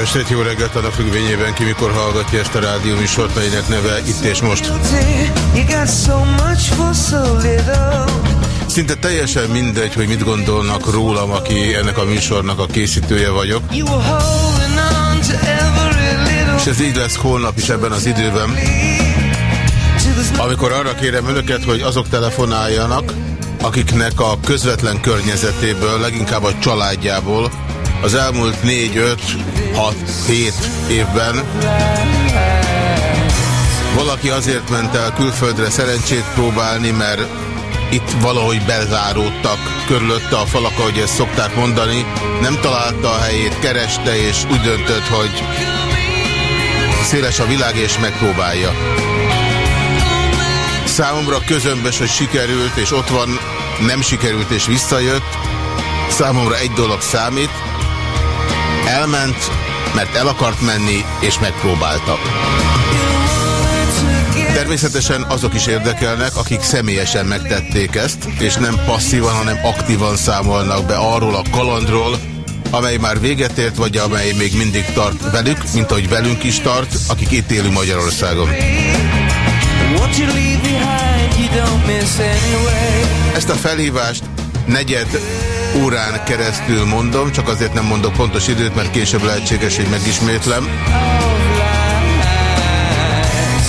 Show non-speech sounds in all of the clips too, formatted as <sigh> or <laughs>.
Jó estét, jó reggelt a függvényében ki mikor hallgatja ezt a rádió műsort, melynek neve Itt és Most. Szinte teljesen mindegy, hogy mit gondolnak rólam, aki ennek a műsornak a készítője vagyok. És ez így lesz holnap is ebben az időben. Amikor arra kérem önöket, hogy azok telefonáljanak, akiknek a közvetlen környezetéből, leginkább a családjából, az elmúlt 4, 5, 6, 7 évben valaki azért ment el külföldre szerencsét próbálni, mert itt valahogy bezáródtak körülötte a falak, ahogy ezt szokták mondani, nem találta a helyét, kereste, és úgy döntött, hogy széles a világ, és megpróbálja. Számomra közömbös, hogy sikerült, és ott van, nem sikerült, és visszajött. Számomra egy dolog számít, Elment, mert el akart menni, és megpróbálta. Természetesen azok is érdekelnek, akik személyesen megtették ezt, és nem passzívan, hanem aktívan számolnak be arról a kalandról, amely már véget ért, vagy amely még mindig tart velük, mint ahogy velünk is tart, akik itt élünk Magyarországon. Ezt a felhívást negyed órán keresztül mondom, csak azért nem mondok pontos időt, mert később lehetséges, hogy megismétlem.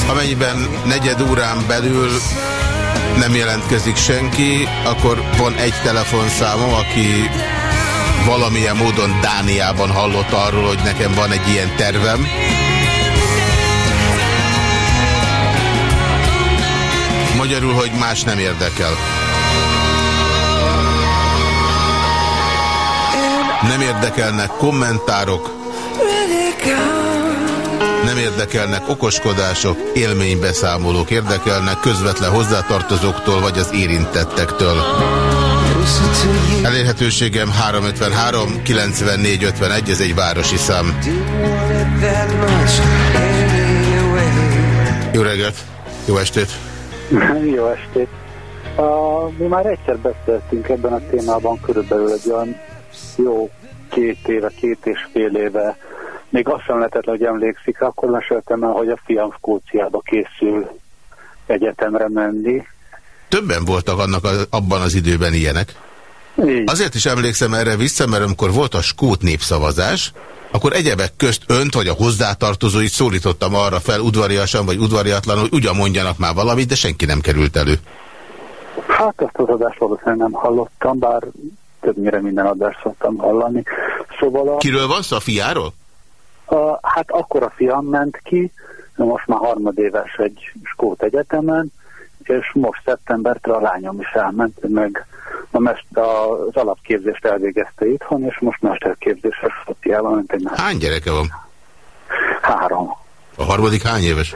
Amennyiben negyed órán belül nem jelentkezik senki, akkor van egy telefonszámom, aki valamilyen módon Dániában hallott arról, hogy nekem van egy ilyen tervem. Magyarul, hogy más nem érdekel. Nem érdekelnek kommentárok, nem érdekelnek okoskodások, élménybeszámolók érdekelnek közvetlen hozzátartozóktól vagy az érintettektől. Elérhetőségem 353 94 51, ez egy városi szám. Jó reggelt, jó estét! <laughs> Jó estét! Uh, mi már egyszer beszéltünk ebben a témában körülbelül egy olyan jó két éve, két és fél éve, még azt sem lehetett, hogy emlékszik, akkor meséltem el, hogy a fiam Skóciába készül egyetemre menni. Többen voltak annak a, abban az időben ilyenek. Így. Azért is emlékszem erre vissza, mert amikor volt a skót népszavazás, akkor egyebek közt önt vagy a hozzátartozóit szólítottam arra fel udvariasan vagy udvariatlanul, hogy ugyan mondjanak már valamit, de senki nem került elő. Hát ezt az adást valószínűleg nem hallottam, bár többnyire minden adást szoktam hallani. Szóval a, Kiről van szó, a fiáról? A, hát akkor a fiam ment ki, most már harmadéves egy Skót egyetemen, és most szeptembertől a lányom is elment, meg a mest, az alapképzést elvégezte itthon, és most mesterképzésre Skóciában ment egy Hány gyereke van? Három. A harmadik hány éves?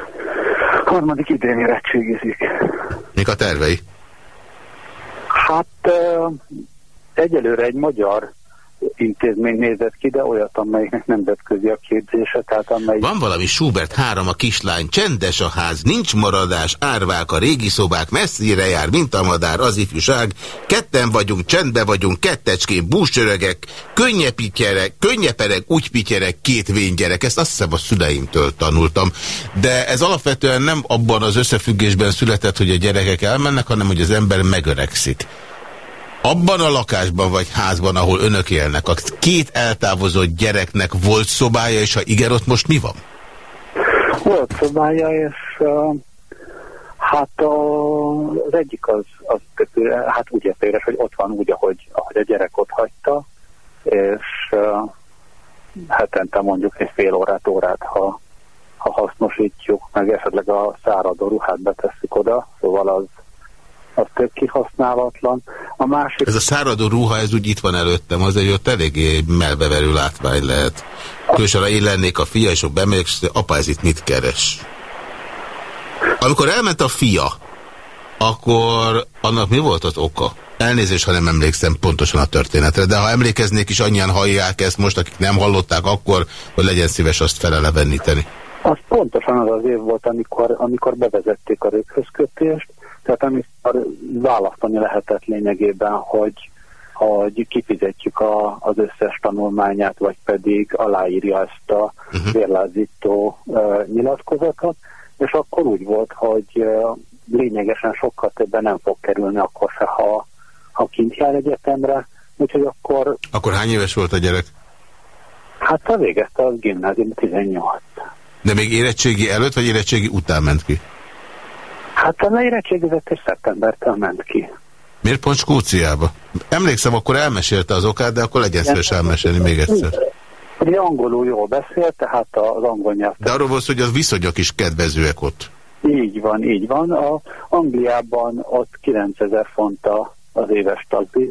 A harmadik idén érettségizik. Mik a tervei? Hát egyelőre egy magyar intézmény nézett ki, de olyat, amelynek nemzetközi a képzése, tehát amely... Van valami Schubert három a kislány, csendes a ház, nincs maradás, árvák a régi szobák, messzire jár, mint a madár, az ifjúság, ketten vagyunk, csendbe vagyunk, kettecskén, búsörögek, könnyepityerek, könnyeperek, úgy pityerek, két vénygyerek, ezt azt hiszem a szüleimtől tanultam, de ez alapvetően nem abban az összefüggésben született, hogy a gyerekek elmennek, hanem hogy az ember megöregszik. Abban a lakásban vagy házban, ahol önök élnek, a két eltávozott gyereknek volt szobája, és ha igen, ott most mi van? Volt szobája, és uh, hát a, az egyik az, az hát úgy értéres, hogy ott van úgy, ahogy, ahogy a gyerek ott hagyta, és uh, hetente mondjuk egy fél órát, órát, ha, ha hasznosítjuk, meg esetleg a száradó ruhát betesszük oda, szóval az az tök kihasználatlan. A másik... Ez a száradó ruha, ez úgy itt van előttem, az egy ott eléggé melbeverő látvány lehet. Különösen én lennék a fia, és ott bemegyek, és apa, ez itt mit keres? Amikor elment a fia, akkor annak mi volt az oka? Elnézést, ha nem emlékszem pontosan a történetre, de ha emlékeznék is, annyian hallják ezt most, akik nem hallották akkor, hogy legyen szíves azt feleleveníteni. Az pontosan az az év volt, amikor, amikor bevezették a röghözkötést, tehát amikor választani lehetett lényegében, hogy, hogy kifizetjük a, az összes tanulmányát, vagy pedig aláírja ezt a uh-huh. vérlázító uh, nyilatkozatot, és akkor úgy volt, hogy uh, lényegesen sokkal többen nem fog kerülni akkor se, ha, ha kint jár egyetemre, úgyhogy akkor... Akkor hány éves volt a gyerek? Hát a végezte a gimnázium 18. De még érettségi előtt, vagy érettségi után ment ki? Hát a érettségizett és szeptembertől ment ki. Miért pont Skóciába? Emlékszem, akkor elmesélte az okát, de akkor legyen szíves elmesélni még egyszer. Ugye angolul jól beszél, tehát az angol nyelv. De arról volt, hogy az viszonyok is kedvezőek ott. Így van, így van. A Angliában ott 9000 font a, az éves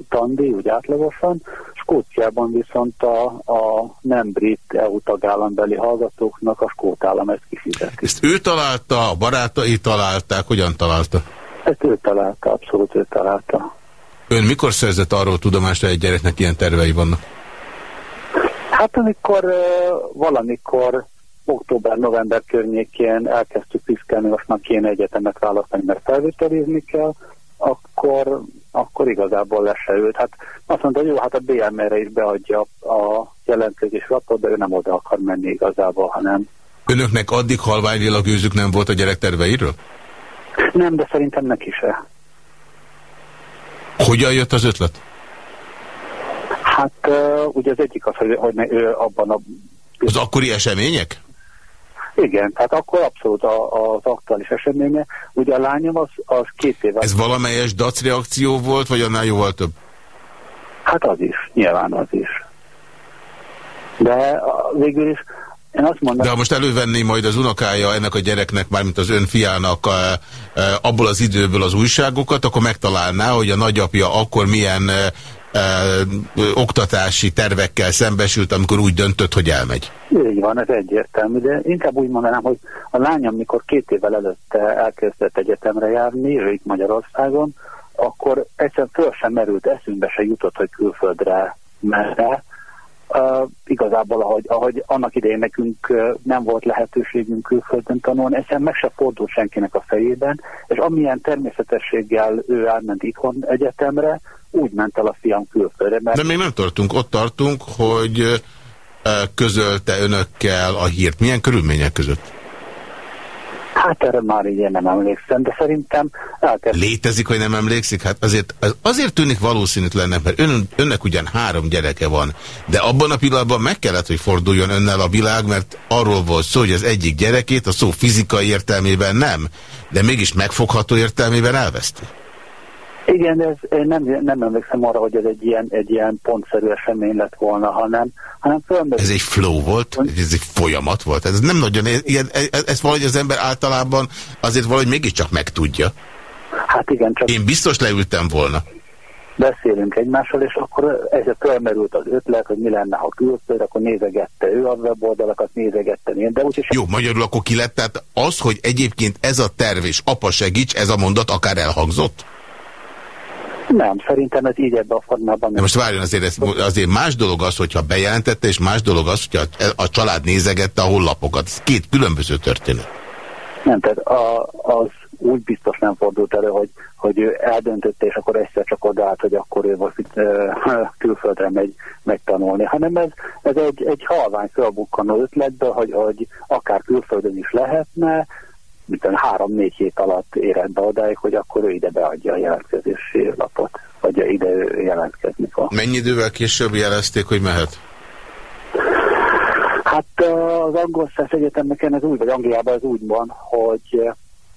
tandíj, úgy átlagosan. Skóciában viszont a, a nem brit EU tagállambeli hallgatóknak a skót állam ezt kifizeti. Ezt ő találta, a barátai találták, hogyan találta? Ezt ő találta, abszolút ő találta. Ön mikor szerzett arról tudomást, hogy egy gyereknek ilyen tervei vannak? Hát amikor valamikor október-november környékén elkezdtük piszkálni, most már kéne egyetemet választani, mert felvételizni kell, akkor, akkor igazából leseült. Hát azt mondta, hogy jó, hát a BMR-re is beadja a jelentkezés lapot, de ő nem oda akar menni igazából, hanem... Önöknek addig halványilag gőzük nem volt a gyerek terveiről? Nem, de szerintem neki se. Hogyan jött az ötlet? Hát uh, ugye az egyik az, hogy, hogy ő abban a... Az akkori események? Igen, tehát akkor abszolút a, az aktuális eseménye. Ugye a lányom az, az két éve... Ez valamelyes dac reakció volt, vagy annál jóval több? Hát az is, nyilván az is. De végül is én azt mondom... De ha most elővenné majd az unokája ennek a gyereknek, mármint az ön fiának abból az időből az újságokat, akkor megtalálná, hogy a nagyapja akkor milyen ö, oktatási tervekkel szembesült, amikor úgy döntött, hogy elmegy. Így van, ez egyértelmű, de inkább úgy mondanám, hogy a lányom, mikor két évvel előtte elkezdett egyetemre járni, ő itt Magyarországon, akkor egyszerűen föl sem merült, eszünkbe se jutott, hogy külföldre menne. Uh, igazából, ahogy, ahogy annak idején nekünk uh, nem volt lehetőségünk külföldön tanulni, egyszerűen meg se fordult senkinek a fejében, és amilyen természetességgel ő elment itthon egyetemre, úgy ment el a fiam külföldre. Mert... De még nem tartunk, ott tartunk, hogy közölte önökkel a hírt. Milyen körülmények között? Hát erre már így nem emlékszem, de szerintem elkezd... Létezik, hogy nem emlékszik? Hát azért, azért tűnik valószínűtlennek, mert ön, önnek ugyan három gyereke van, de abban a pillanatban meg kellett, hogy forduljon önnel a világ, mert arról volt szó, hogy az egyik gyerekét a szó fizikai értelmében nem, de mégis megfogható értelmében elveszti. Igen, ez, én nem, nem emlékszem arra, hogy ez egy ilyen, egy ilyen pontszerű esemény lett volna, hanem, hanem fölmerül. Ez egy flow volt? Ez egy folyamat volt? Ez nem nagyon, ilyen, ez, ez valahogy az ember általában azért valahogy mégiscsak megtudja. Hát igen, csak... Én biztos leültem volna. Beszélünk egymással, és akkor ezzel fölmerült az ötlet, hogy mi lenne, ha külföld, akkor nézegette ő a weboldalakat, nézegette én, de úgyis... Jó, magyarul akkor ki lett, tehát az, hogy egyébként ez a terv és apa segíts, ez a mondat akár elhangzott? Nem, szerintem ez így ebben a formában nem. most várjon, azért, ez, azért más dolog az, hogyha bejelentette, és más dolog az, hogy a, a család nézegette a hollapokat. Ez két különböző történet. Nem, tehát a, az úgy biztos nem fordult elő, hogy, hogy ő eldöntötte, és akkor egyszer csak odaállt, hogy akkor ő most itt, <laughs> külföldre megy megtanulni, hanem ez, ez egy, egy halvány felbukkanó ötletbe, hogy, hogy akár külföldön is lehetne, három-négy hét alatt érett be odáig, hogy akkor ő ide beadja a jelentkezési lapot, vagy ide jelentkezni fog. Mennyi idővel később jelezték, hogy mehet? Hát az angol száz egyetemeken ez úgy, vagy Angliában ez úgy van, hogy,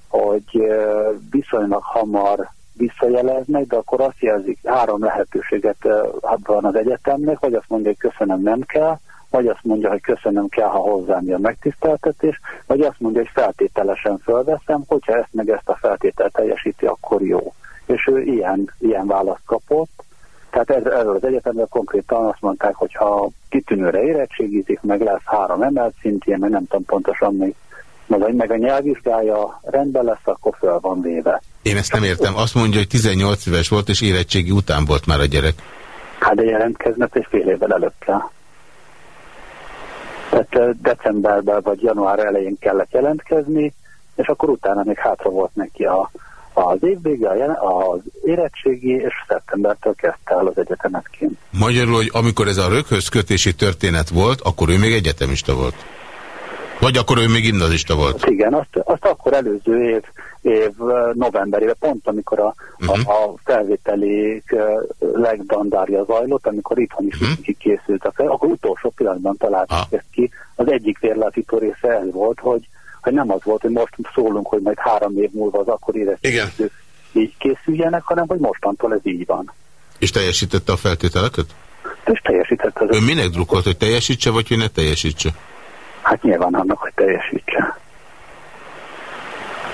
hogy viszonylag hamar visszajeleznek, de akkor azt jelzik, három lehetőséget van az egyetemnek, vagy azt mondja, hogy köszönöm, nem kell, vagy azt mondja, hogy köszönöm kell, ha hozzám jön megtiszteltetés, vagy azt mondja, hogy feltételesen fölveszem, hogyha ezt meg ezt a feltételt teljesíti, akkor jó. És ő ilyen, ilyen választ kapott, tehát erről az egyetemben konkrétan azt mondták, hogy ha kitűnőre érettségítik, meg lesz három emelt szintjén, meg nem tudom pontosan még meg, meg a nyelvvizsgája rendben lesz, akkor föl van véve. Én ezt nem értem. Azt mondja, hogy 18 éves volt, és érettségi után volt már a gyerek. Hát de jelentkeznek egy fél évvel előtte. Tehát decemberben vagy január elején kellett jelentkezni, és akkor utána még hátra volt neki a, az évvége, az érettségi, és szeptembertől kezdte el az egyetemet kint. Magyarul, hogy amikor ez a röghöz kötési történet volt, akkor ő még egyetemista volt? Vagy akkor ő még gimnazista volt? Igen, azt, azt akkor előző év, év novemberében, pont amikor a, uh -huh. a, a felvételi legdandárja zajlott, amikor itthon is uh -huh. készült a fel, akkor utolsó pillanatban találtuk ah. ezt ki. Az egyik vérlátító része ez volt, hogy, hogy nem az volt, hogy most szólunk, hogy majd három év múlva az akkor érezhető így készüljenek, hanem hogy mostantól ez így van. És teljesítette a feltételeket? És teljesítette az... Ön minek drukkolt, hogy teljesítse, vagy hogy ne teljesítse? Hát nyilván annak, hogy teljesítse.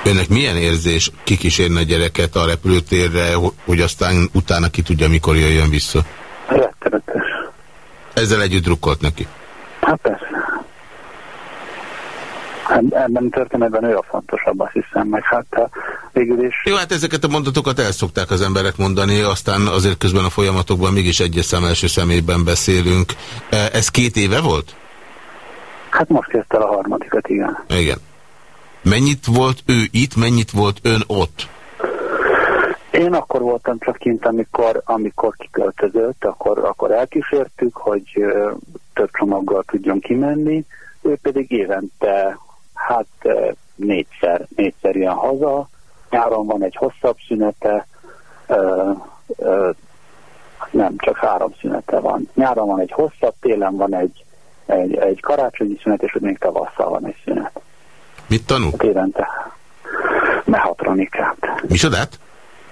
Önnek milyen érzés kikísérni a gyereket a repülőtérre, hogy aztán utána ki tudja, mikor jöjjön vissza? Rettenetes. Ezzel együtt drukkolt neki? Hát persze. Ebben a történetben ő a fontosabb, azt hiszem, meg hát végül is... Jó, hát ezeket a mondatokat elszokták az emberek mondani, aztán azért közben a folyamatokban mégis egyes szem első szemében beszélünk. E, ez két éve volt? Hát most kezdte a harmadikat, igen. Igen. Mennyit volt ő itt, mennyit volt ön ott? Én akkor voltam csak kint, amikor, amikor kiköltözött, akkor, akkor elkísértük, hogy több csomaggal tudjon kimenni, ő pedig évente hát négyszer, négyszer jön haza, nyáron van egy hosszabb szünete, uh, uh, nem, csak három szünete van. Nyáron van egy hosszabb, télen van egy egy, egy karácsonyi szünet, és még tavasszal van egy szünet. Mit tanul? Hát évente. Mehatronikát. Micsodát?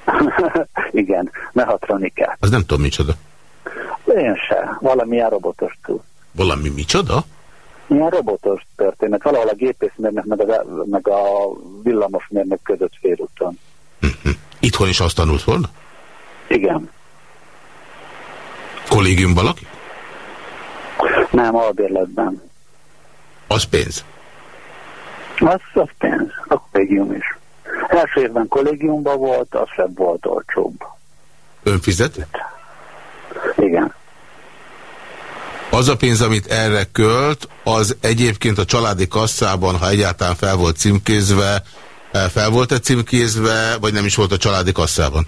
<laughs> Igen, mehatronikát. Az nem tudom micsoda. Én se. Valamilyen robotos tud. Valami micsoda? Milyen robotos történet. Valahol a gépészmérnek meg a, meg a villamosmérnek között félúton. Mhm. Itthon is azt tanult volna? Igen. Kollégium valaki? Nem, albérletben. Az pénz? Az, az pénz, a kollégium is. Első évben kollégiumban volt, az sem volt olcsóbb. Ön fizet? Igen. Az a pénz, amit erre költ, az egyébként a családi kasszában, ha egyáltalán fel volt címkézve, eh, fel volt-e címkézve, vagy nem is volt a családi kasszában?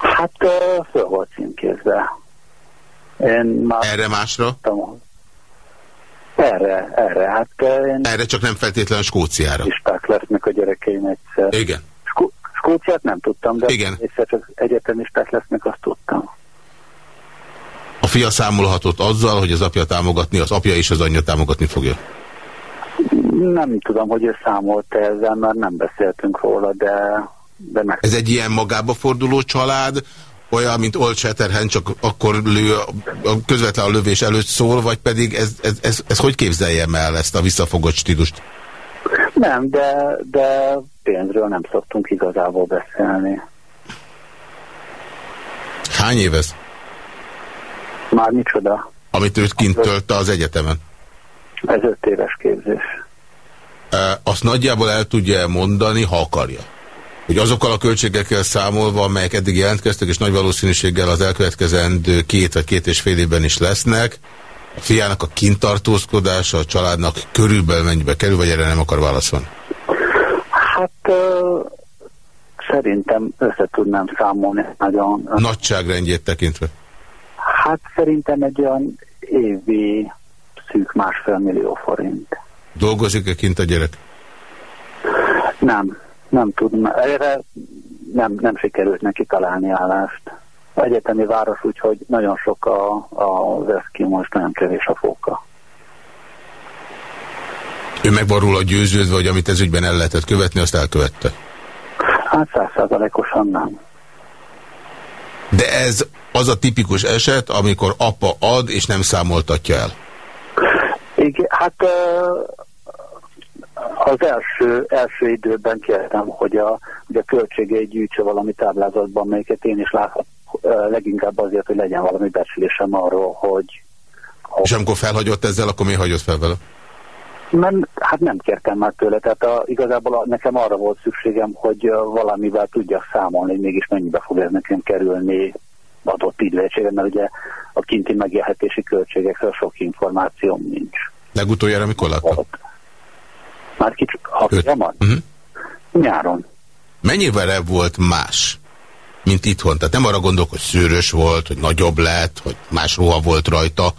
Hát eh, fel volt címkézve. Én már... Erre másra? Erre, erre. Hát én... Erre csak nem feltétlenül Skóciára. Isták lesznek a gyerekeim egyszer. Igen. Skó Skóciát nem tudtam, de Igen. egyszer csak egyetemisták lesznek, azt tudtam. A fia számolhatott azzal, hogy az apja támogatni, az apja és az anyja támogatni fogja? Nem tudom, hogy ő számolt ezzel, mert nem beszéltünk róla, de, de meg... Ez egy ilyen magába forduló család, olyan, mint Old Shatterhand, csak akkor lő, a közvetlen a lövés előtt szól, vagy pedig ez, ez, ez, ez hogy képzeljem el ezt a visszafogott stílust? Nem, de, de pénzről nem szoktunk igazából beszélni. Hány éves? Már micsoda. Amit őt kint tölte az egyetemen? Ez öt éves képzés. E, azt nagyjából el tudja mondani, ha akarja hogy azokkal a költségekkel számolva, amelyek eddig jelentkeztek, és nagy valószínűséggel az elkövetkezendő két vagy két és fél évben is lesznek, a fiának a kintartózkodása a családnak körülbelül mennyibe kerül, vagy erre nem akar válaszolni? Hát szerintem össze tudnám számolni nagyon. Nagyságrendjét tekintve? Hát szerintem egy olyan évi szűk másfél millió forint. Dolgozik-e kint a gyerek? Nem nem tud, erre nem, nem sikerült neki találni állást. Egyetemi város, úgyhogy nagyon sok a, a veszki, most nagyon kevés a fóka. Ő meg van róla győződve, hogy amit ez ügyben el lehetett követni, azt elkövette? Hát százszázalékosan nem. De ez az a tipikus eset, amikor apa ad, és nem számoltatja el? Igen, hát az első, első időben kértem, hogy a, hogy a költségeit gyűjtse valami táblázatban, melyiket én is láthat, leginkább azért, hogy legyen valami becslésem arról, hogy... hogy... És amikor felhagyott ezzel, akkor mi hagyott fel vele? mert hát nem kértem már tőle, tehát a, igazából nekem arra volt szükségem, hogy valamivel tudjak számolni, hogy mégis mennyibe fog ez nekem kerülni adott illetségben, mert ugye a kinti megélhetési költségekről sok információm nincs. Legutoljára mikor laktak? Már kicsit, ha uh -huh. Nyáron. Mennyivel volt más, mint itthon? Tehát nem arra gondolok, hogy szőrös volt, hogy nagyobb lett, hogy más ruha volt rajta.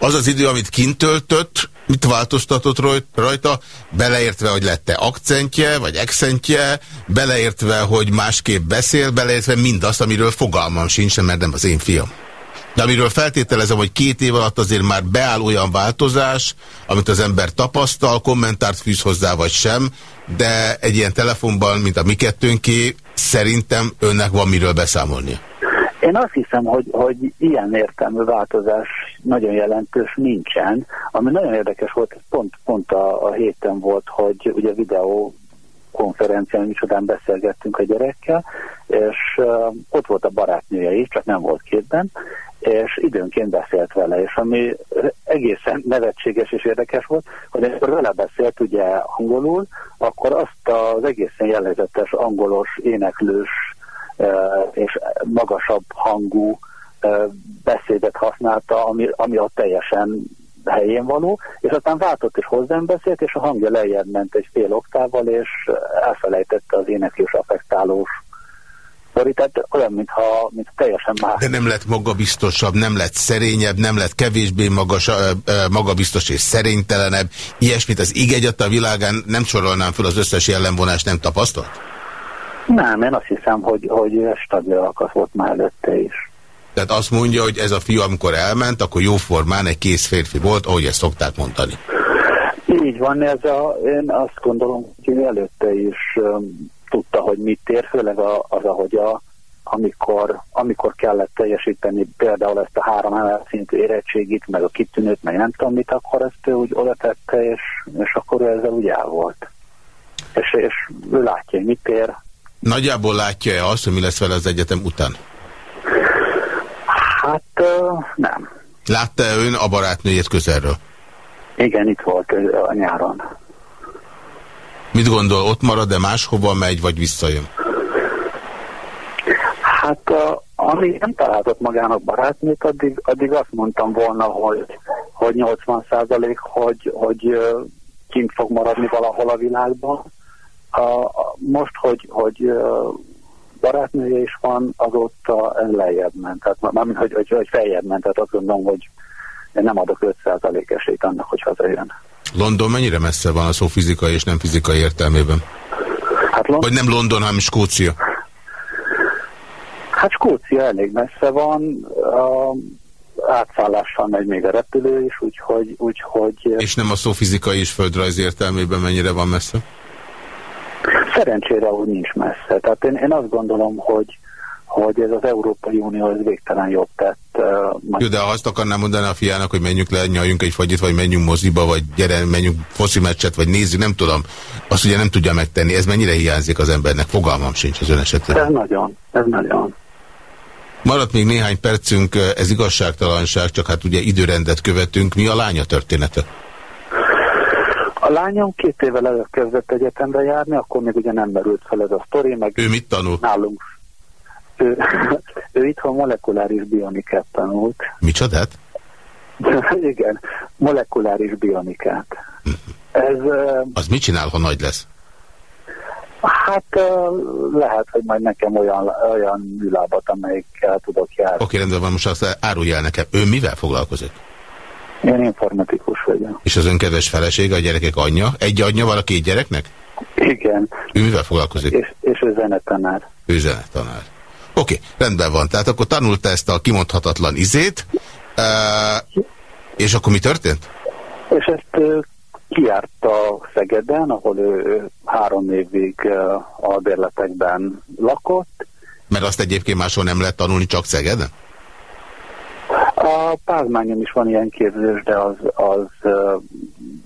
Az az idő, amit kint töltött, mit változtatott rajta, beleértve, hogy lette akcentje, vagy accentje, beleértve, hogy másképp beszél, beleértve mindazt, amiről fogalmam sincs, mert nem az én fiam. De amiről feltételezem, hogy két év alatt azért már beáll olyan változás, amit az ember tapasztal, kommentárt fűz hozzá vagy sem, de egy ilyen telefonban, mint a mi kettőnké, szerintem önnek van miről beszámolni. Én azt hiszem, hogy, hogy ilyen értelmű változás nagyon jelentős nincsen. Ami nagyon érdekes volt, pont, pont a, a héten volt, hogy ugye videó konferencián, micsodán beszélgettünk a gyerekkel, és ott volt a barátnője is, csak nem volt képben, és időnként beszélt vele, és ami egészen nevetséges és érdekes volt, hogy amikor vele beszélt ugye angolul, akkor azt az egészen jellegzetes angolos, éneklős és magasabb hangú beszédet használta, ami, ami ott teljesen helyén való, és aztán váltott és hozzám beszélt, és a hangja lejjebb ment egy fél oktával, és elfelejtette az éneklős affektálós tehát olyan, mintha, mintha teljesen más. De nem lett magabiztosabb, nem lett szerényebb, nem lett kevésbé magas, magabiztos és szerénytelenebb. Ilyesmit az így a világán nem sorolnám fel az összes jellemvonást, nem tapasztalt? Nem, én azt hiszem, hogy, hogy stabil alkat volt már előtte is. Tehát azt mondja, hogy ez a fiú, amikor elment, akkor jóformán egy kész férfi volt, ahogy ezt szokták mondani. Így van, ez a, én azt gondolom, hogy előtte is tudta, hogy mit ér, főleg az, ahogy a, amikor, amikor kellett teljesíteni például ezt a három emel szintű érettségit, meg a kitűnőt, meg nem tudom mit, akkor ezt ő úgy oda tette, és, és akkor ő ezzel úgy el volt. És, és ő látja, hogy mit ér, Nagyjából látja-e azt, hogy mi lesz vele az egyetem után? Hát nem. Látta-e ön a barátnőjét közelről? Igen, itt volt a nyáron. Mit gondol, ott marad-e máshova megy, vagy visszajön? Hát amíg nem találtott magának barátnőt, addig, addig azt mondtam volna, hogy, hogy 80 százalék, hogy, hogy kint fog maradni valahol a világban. Most, hogy, hogy barátnője is van, azóta ez lejjebb ment. Tehát mármint, hogy, hogy, hogy feljebb ment. Tehát azt gondolom, hogy én nem adok 5% esélyt annak, hogy hazajön. London mennyire messze van a szó fizikai és nem fizikai értelmében? Hát Vagy nem London, hanem Skócia? Hát Skócia elég messze van. A átszállással megy még a repülő is, úgyhogy... úgyhogy és nem a szó fizikai és földrajz értelmében mennyire van messze? Szerencsére úgy nincs messze. Tehát én, én azt gondolom, hogy, hogy ez az Európai Unió az végtelen jobb tett. Uh, Jó, de azt akarnám mondani a fiának, hogy menjünk le, nyaljunk egy fagyit, vagy menjünk moziba, vagy gyere, menjünk foszi meccset, vagy nézzük, nem tudom. Azt ugye nem tudja megtenni. Ez mennyire hiányzik az embernek? Fogalmam sincs az ön esetében. Ez nagyon, ez nagyon. Maradt még néhány percünk, ez igazságtalanság, csak hát ugye időrendet követünk. Mi a lánya története? A lányom két évvel előtt kezdett egyetemre járni, akkor még ugye nem merült fel ez a sztori, meg ő mit tanul? Nálunk. Ő, <laughs> ő itthon molekuláris bionikát tanult. Micsodát? <laughs> Igen, molekuláris bionikát. Ez, az mit csinál, ha nagy lesz? Hát lehet, hogy majd nekem olyan, olyan műlábat, amelyikkel tudok járni. Oké, rendben van, most azt árulj el nekem. Ő mivel foglalkozik? Én informatikus vagyok. És az ön kedves felesége, a gyerekek anyja? Egy anyja van a két gyereknek? Igen. Ő mivel foglalkozik? És, és ő zenetanár. Ő zenetanár. Oké, okay, rendben van. Tehát akkor tanulta ezt a kimondhatatlan izét, uh, és akkor mi történt? És ezt uh, kiárta Szegeden, ahol ő három évig uh, a bérletekben lakott. Mert azt egyébként máshol nem lehet tanulni, csak Szegeden? A pázmányon is van ilyen képzés, de az, az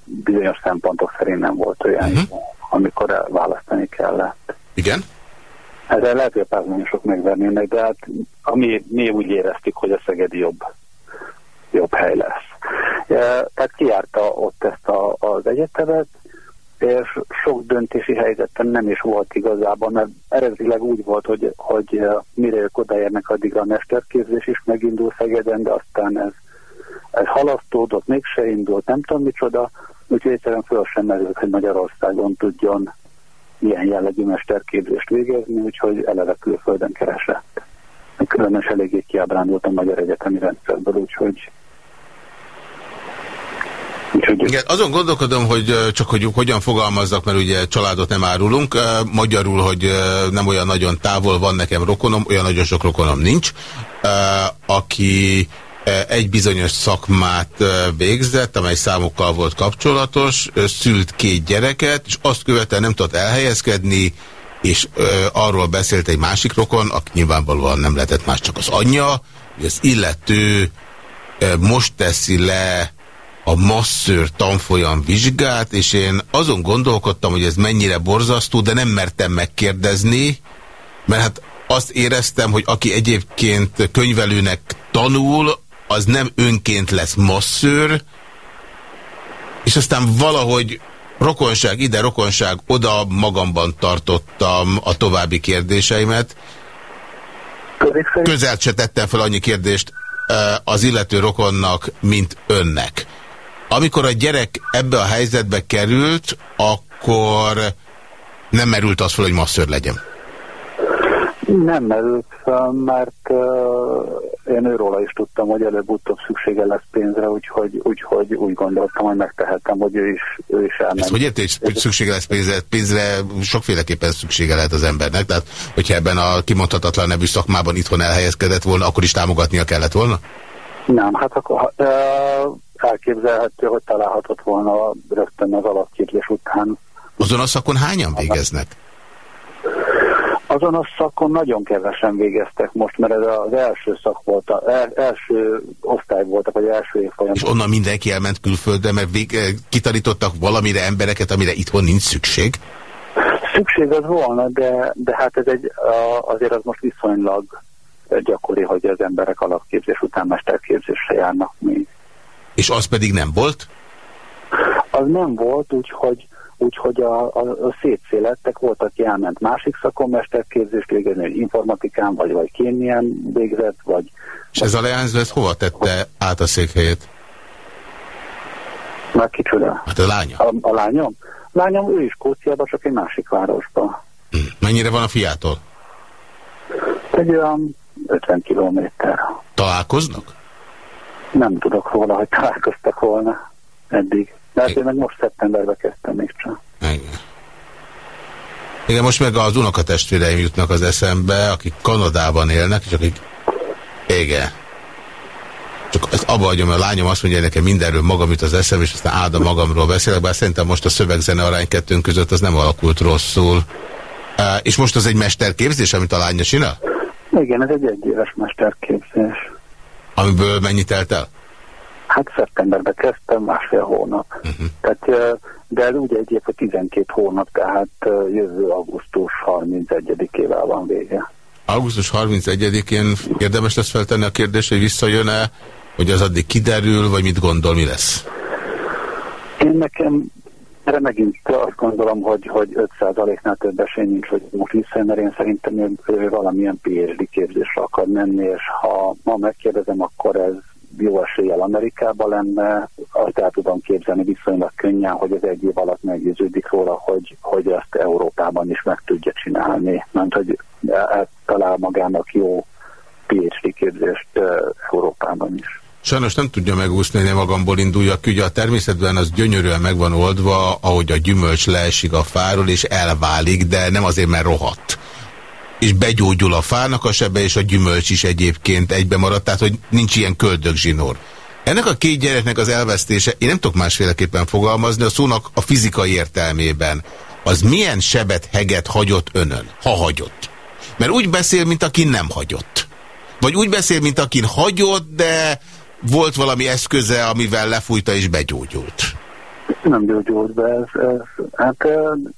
bizonyos szempontok szerint nem volt olyan, uh mhm. -huh. amikor választani kellett. Igen? Ezzel lehet, hogy a pázmányosok megvernének, de hát ami, mi úgy éreztük, hogy a Szegedi jobb, jobb hely lesz. Tehát kiárta ott ezt a, az egyetemet, és sok döntési helyzetben nem is volt igazából, mert eredetileg úgy volt, hogy, hogy mire ők odaérnek, addig a mesterképzés is megindul Szegeden, de aztán ez, ez halasztódott, mégse indult, nem tudom micsoda, úgyhogy egyszerűen föl sem merült, hogy Magyarországon tudjon ilyen jellegű mesterképzést végezni, úgyhogy eleve külföldön keresett. Különös eléggé kiábrándult a magyar egyetemi rendszerből, úgyhogy igen, azon gondolkodom, hogy csak hogy hogyan fogalmazzak, mert ugye családot nem árulunk. Magyarul, hogy nem olyan nagyon távol van nekem rokonom, olyan nagyon sok rokonom nincs, aki egy bizonyos szakmát végzett, amely számokkal volt kapcsolatos, szült két gyereket, és azt követően nem tudott elhelyezkedni, és arról beszélt egy másik rokon, aki nyilvánvalóan nem lehetett más, csak az anyja, hogy az illető most teszi le a masszőr tanfolyam vizsgát, és én azon gondolkodtam, hogy ez mennyire borzasztó, de nem mertem megkérdezni, mert hát azt éreztem, hogy aki egyébként könyvelőnek tanul, az nem önként lesz masszőr, és aztán valahogy rokonság ide, rokonság oda magamban tartottam a további kérdéseimet. Közel se tettem fel annyi kérdést az illető rokonnak, mint önnek. Amikor a gyerek ebbe a helyzetbe került, akkor nem merült az fel, hogy masször legyen. Nem merült fel, mert uh, én őróla is tudtam, hogy előbb-utóbb szüksége lesz pénzre, úgyhogy, úgyhogy úgy gondoltam, hogy megtehetem, hogy ő is, ő is elment. Ezt hogy érti, hogy szüksége lesz pénzre? Pénzre sokféleképpen szüksége lehet az embernek, tehát hogyha ebben a kimondhatatlan nevű szakmában itthon elhelyezkedett volna, akkor is támogatnia kellett volna? Nem, hát akkor uh, elképzelhető, hogy találhatott volna rögtön az alapképzés után. Azon a szakon hányan végeznek? Azon a szakon nagyon kevesen végeztek most, mert ez az első szak volt, az első osztály voltak, vagy első évfolyam. És onnan mindenki elment külföldre, mert vég, eh, kitanítottak valamire embereket, amire itthon nincs szükség? Szükség az volna, de, de hát ez egy, azért az most viszonylag gyakori, hogy az emberek alapképzés után mesterképzésre járnak még. És az pedig nem volt? Az nem volt, úgyhogy úgyhogy a, a, a szétszélettek volt, aki elment másik szakon mesterképzést végezni, hogy informatikán, vagy, vagy kémián végzett, vagy... És ez a leányzó, ez hova tette át a székhelyét? Már kicsoda? Hát a lánya. A, a lányom? Lányom, ő is Skóciában, csak egy másik városban. Hm. Mennyire van a fiától? Egy olyan 50 kilométer. Találkoznak? Nem tudok róla, hogy találkoztak volna eddig. De hát én meg most szeptemberben kezdtem még csak. Igen. Igen, most meg az unokatestvéreim jutnak az eszembe, akik Kanadában élnek, és akik... Igen. Csak ezt abba hagyom, a lányom azt mondja nekem mindenről magam jut az eszem, és aztán áldom magamról beszélek, bár szerintem most a szövegzene arány kettőnk között az nem alakult rosszul. És most az egy mesterképzés, amit a lánya csinál? Igen, ez egy egyéves mesterképzés. Amiből mennyit telt el? Hát szeptemberben kezdtem, másfél hónap. Uh. -huh. Tehát, de ez ugye egy év, 12 hónap, tehát jövő augusztus 31-ével van vége. Augusztus 31-én érdemes lesz feltenni a kérdést, hogy visszajön-e, hogy az addig kiderül, vagy mit gondol, mi lesz? Én nekem erre megint azt gondolom, hogy, hogy 5%-nál több esély nincs, hogy most visszajön, mert én szerintem ő, ő valamilyen PhD képzésre akar menni, és ha ma megkérdezem, akkor ez jó eséllyel Amerikában lenne, azt el tudom képzelni viszonylag könnyen, hogy az egy év alatt meggyőződik róla, hogy, hogy ezt Európában is meg tudja csinálni, mert hogy talál magának jó PhD képzést Európában is. Sajnos nem tudja megúszni, hogy magamból induljak. Ugye a természetben az gyönyörűen meg van oldva, ahogy a gyümölcs leesik a fáról, és elválik, de nem azért, mert rohadt és begyógyul a fának a sebe, és a gyümölcs is egyébként egybe maradt, tehát hogy nincs ilyen köldögzsinór. Ennek a két gyereknek az elvesztése, én nem tudok másféleképpen fogalmazni, a szónak a fizikai értelmében, az milyen sebet heget hagyott önön, ha hagyott? Mert úgy beszél, mint aki nem hagyott. Vagy úgy beszél, mint akin hagyott, de volt valami eszköze, amivel lefújta és begyógyult. Nem gyógyult be, ez, ez, hát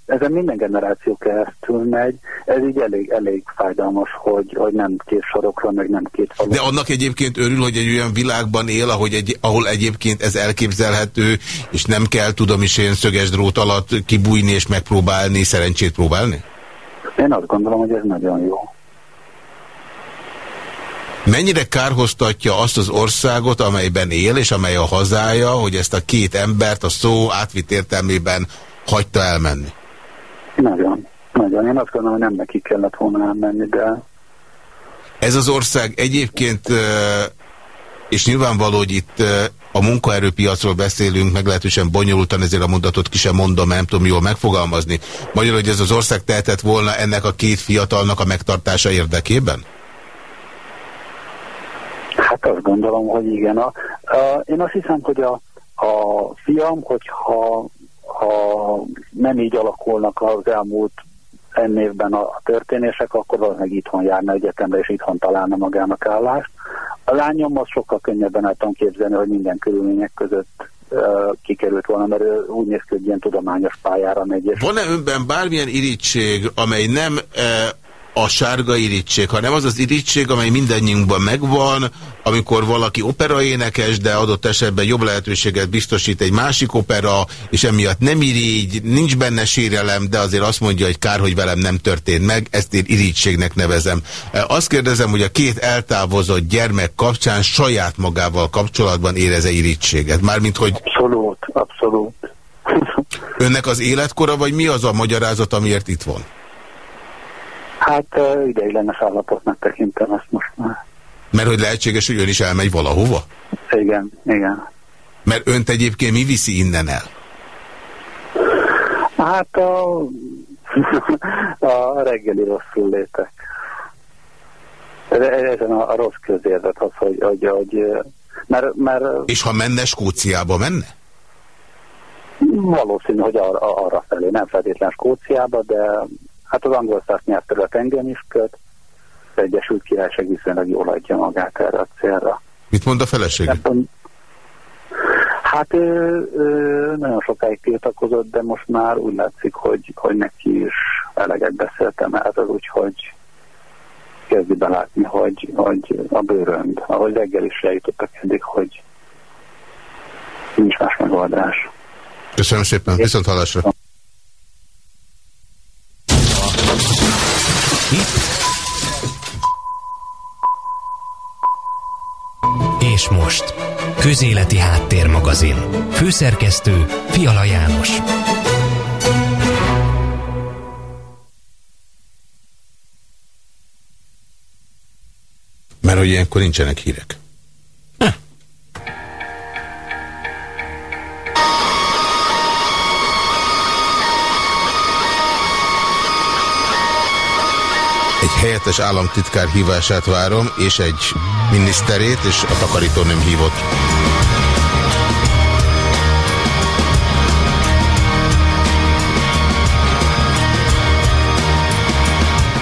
ezen minden generáció keresztül megy, ez így elég, elég fájdalmas, hogy, hogy nem két sorokra, meg nem két falon. De annak egyébként örül, hogy egy olyan világban él, ahogy egy, ahol egyébként ez elképzelhető, és nem kell, tudom is én, szöges drót alatt kibújni és megpróbálni, szerencsét próbálni? Én azt gondolom, hogy ez nagyon jó. Mennyire kárhoztatja azt az országot, amelyben él, és amely a hazája, hogy ezt a két embert a szó átvitt értelmében hagyta elmenni? Nagyon, nagyon. Én azt gondolom, hogy nem neki kellett volna elmenni, de... Ez az ország egyébként, és nyilvánvaló, hogy itt a munkaerőpiacról beszélünk, meglehetősen bonyolultan, ezért a mondatot ki sem mondom, nem tudom jól megfogalmazni. Magyarul, hogy ez az ország tehetett volna ennek a két fiatalnak a megtartása érdekében? Azt gondolom, hogy igen. A, a, én azt hiszem, hogy a, a fiam, hogyha ha nem így alakulnak az elmúlt ennévben évben a történések, akkor valószínűleg itthon járna egyetemre, és itthon találna magának állást. A lányom az sokkal könnyebben el tudom képzelni, hogy minden körülmények között kikerült volna, mert úgy néz ki, hogy ilyen tudományos pályára megy. Van-e önben bármilyen irítség, amely nem a sárga irítség, hanem az az irítség, amely mindannyiunkban megvan, amikor valaki operaénekes, de adott esetben jobb lehetőséget biztosít egy másik opera, és emiatt nem irigy, nincs benne sérelem, de azért azt mondja, hogy kár, hogy velem nem történt meg, ezt én irítségnek nevezem. Azt kérdezem, hogy a két eltávozott gyermek kapcsán saját magával kapcsolatban éreze irítséget? Mármint, hogy... Abszolút, abszolút. Önnek az életkora, vagy mi az a magyarázat, amiért itt van? Hát ideiglenes állapotnak tekintem ezt most már. Mert hogy lehetséges, hogy ön is elmegy valahova? Igen, igen. Mert önt egyébként mi viszi innen el? Hát a, <laughs> a reggeli rosszul létek. Ezen a, a rossz közérzet az, hogy, hogy, hogy mert, mert... És ha menne Skóciába, menne? Valószínű, hogy arra, arra felé, nem feltétlen Skóciába, de Hát az angol száz nyelvterület engem is köt, az Egyesült Királyság viszonylag jól adja magát erre a célra. Mit mond a feleség? Hát, hát ő, ő nagyon sokáig tiltakozott, de most már úgy látszik, hogy, hogy neki is eleget beszéltem erről, úgyhogy kezdi belátni, hogy, hogy a bőrönd, ahogy reggel is eljutottak eddig, hogy nincs más megoldás. Köszönöm szépen, viszont hallásra. És most, Közéleti Háttérmagazin. Főszerkesztő Fiala János. Mert hogy ilyenkor nincsenek hírek. Helyettes államtitkár hívását várom, és egy miniszterét, és a takarító nem hívott.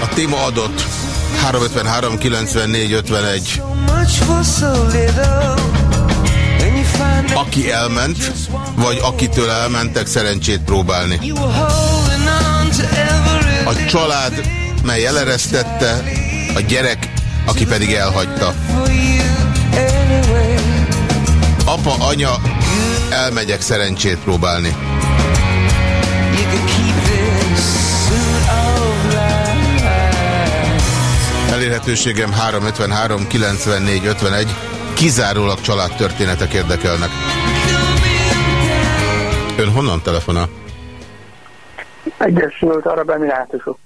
A téma adott 353 94 51 aki elment, vagy akitől elmentek szerencsét próbálni. A család mely eleresztette, a gyerek, aki pedig elhagyta. Apa, anya, elmegyek szerencsét próbálni. Elérhetőségem 353 94 51 kizárólag családtörténetek érdekelnek. Ön honnan telefonál? Egyesült Arab Emirátusok.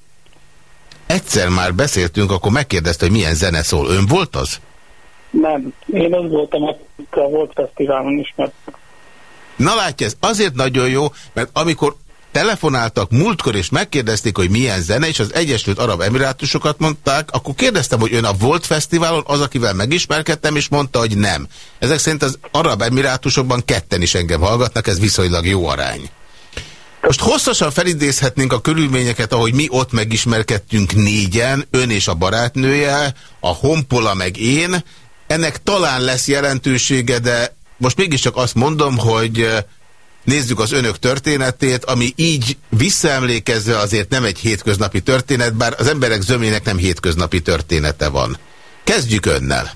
Egyszer már beszéltünk, akkor megkérdezte, hogy milyen zene szól. Ön volt az? Nem, én az voltam, a volt fesztiválon is, mert... Na látja, ez azért nagyon jó, mert amikor telefonáltak múltkor, és megkérdezték, hogy milyen zene, és az Egyesült Arab Emirátusokat mondták, akkor kérdeztem, hogy ön a Volt Fesztiválon az, akivel megismerkedtem, és mondta, hogy nem. Ezek szerint az Arab Emirátusokban ketten is engem hallgatnak, ez viszonylag jó arány. Most hosszasan felidézhetnénk a körülményeket, ahogy mi ott megismerkedtünk négyen, ön és a barátnője, a Honpola meg én. Ennek talán lesz jelentősége, de most mégiscsak azt mondom, hogy nézzük az önök történetét, ami így visszaemlékezve azért nem egy hétköznapi történet, bár az emberek zömének nem hétköznapi története van. Kezdjük önnel.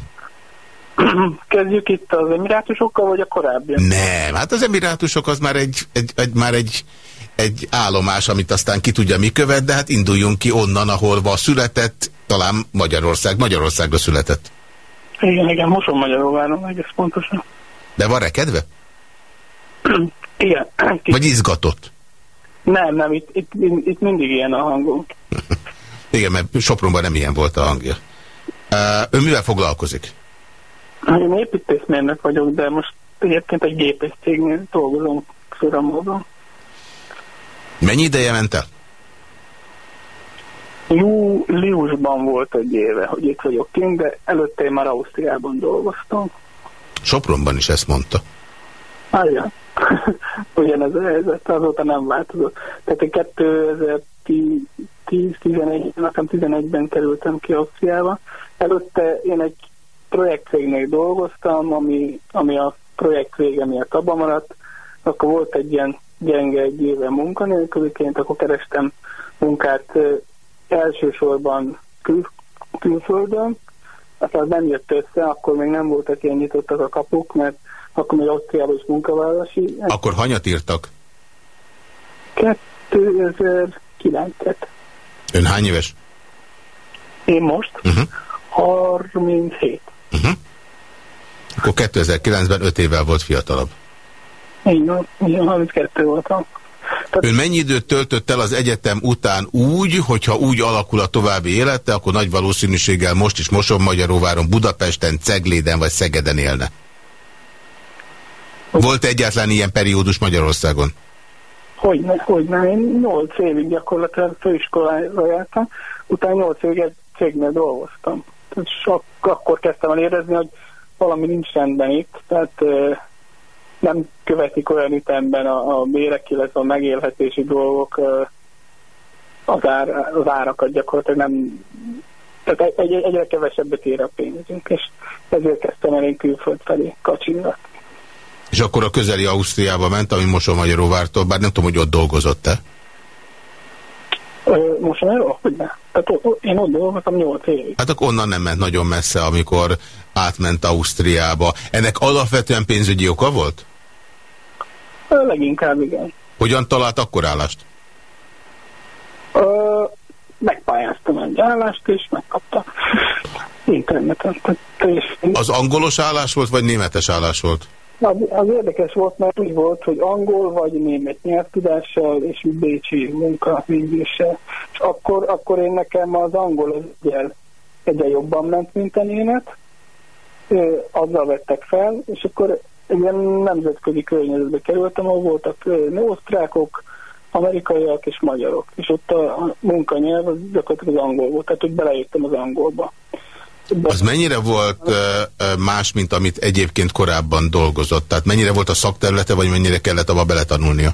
<clears throat> Kezdjük itt az emirátusokkal, vagy a korábbi? Nem, hát az emirátusok az már egy, egy, egy, már egy, egy állomás, amit aztán ki tudja mi követ, de hát induljunk ki onnan, ahol van született, talán Magyarország, Magyarországra született. Igen, igen, Moson Magyaróváron, egész pontosan. De van-e kedve? <clears throat> igen. <clears throat> Vagy izgatott? Nem, nem, itt, itt, itt mindig ilyen a hangunk. <laughs> igen, mert Sopronban nem ilyen volt a hangja. Uh, ön mivel foglalkozik? Én építészmérnök vagyok, de most egyébként egy gépész cégnél dolgozom módon. Mennyi ideje ment el? Júliusban volt egy éve, hogy itt vagyok kint, de előtte én már Ausztriában dolgoztam. Sopronban is ezt mondta. Ah, <laughs> ja. Ugyanez a helyzet, azóta nem változott. Tehát 2010-11, nekem 11-ben kerültem ki Ausztriába. Előtte én egy projektcégnél dolgoztam, ami, ami a projekt vége miatt abban maradt, akkor volt egy ilyen gyenge egy éve munkanélküliként, akkor kerestem munkát elsősorban kül, külföldön, aztán nem jött össze, akkor még nem voltak ilyen nyitottak a kapuk, mert akkor még Ausztriában is munkavállalási. Akkor hanyat írtak? 2009-et. Ön hány éves? Én most? Uh -huh. 37. Uh -huh. Akkor 2009-ben 5 évvel volt fiatalabb. Így van, így 32 voltam. Tehát... Ön mennyi időt töltött el az egyetem után úgy, hogyha úgy alakul a további élete, akkor nagy valószínűséggel most is Moson-Magyaróváron, Budapesten, Cegléden vagy Szegeden élne? Volt egyáltalán ilyen periódus Magyarországon? Hogyne, hogyne. Én 8 évig gyakorlatilag főiskolára jártam, utána 8 évig egy cégnél dolgoztam. És akkor kezdtem el érezni, hogy valami nincs rendben itt, tehát nem követik olyan ütemben a, a bérek, illetve a megélhetési dolgok az, ár, az árakat gyakorlatilag nem tehát egy, egy, egyre kevesebbet ér a pénzünk, és ezért kezdtem el én külföld felé kacsingatni. És akkor a közeli Ausztriába ment, ami Moson-Magyaróvártól, bár nem tudom, hogy ott dolgozott-e? Moson-Magyaró? Hogy ne? Tehát én ott dolgoztam 8 évig. Hát akkor onnan nem ment nagyon messze, amikor átment Ausztriába. Ennek alapvetően pénzügyi oka volt? Leginkább igen. Hogyan talált akkor állást? Ö, megpályáztam egy állást, és megkapta interneten. Az angolos állás volt, vagy németes állás volt? Az, az érdekes volt, mert úgy volt, hogy angol vagy német nyelvtudással és bécsi munkavégzéssel. És akkor, akkor én nekem az angol egyel, egyel jobban ment, mint a német. Azzal vettek fel, és akkor egy ilyen nemzetközi környezetbe kerültem, ahol voltak osztrákok, amerikaiak és magyarok. És ott a munkanyelv az gyakorlatilag az angol volt, tehát hogy belejöttem az angolba. Az mennyire volt más, mint amit egyébként korábban dolgozott? Tehát mennyire volt a szakterülete, vagy mennyire kellett abba beletanulnia?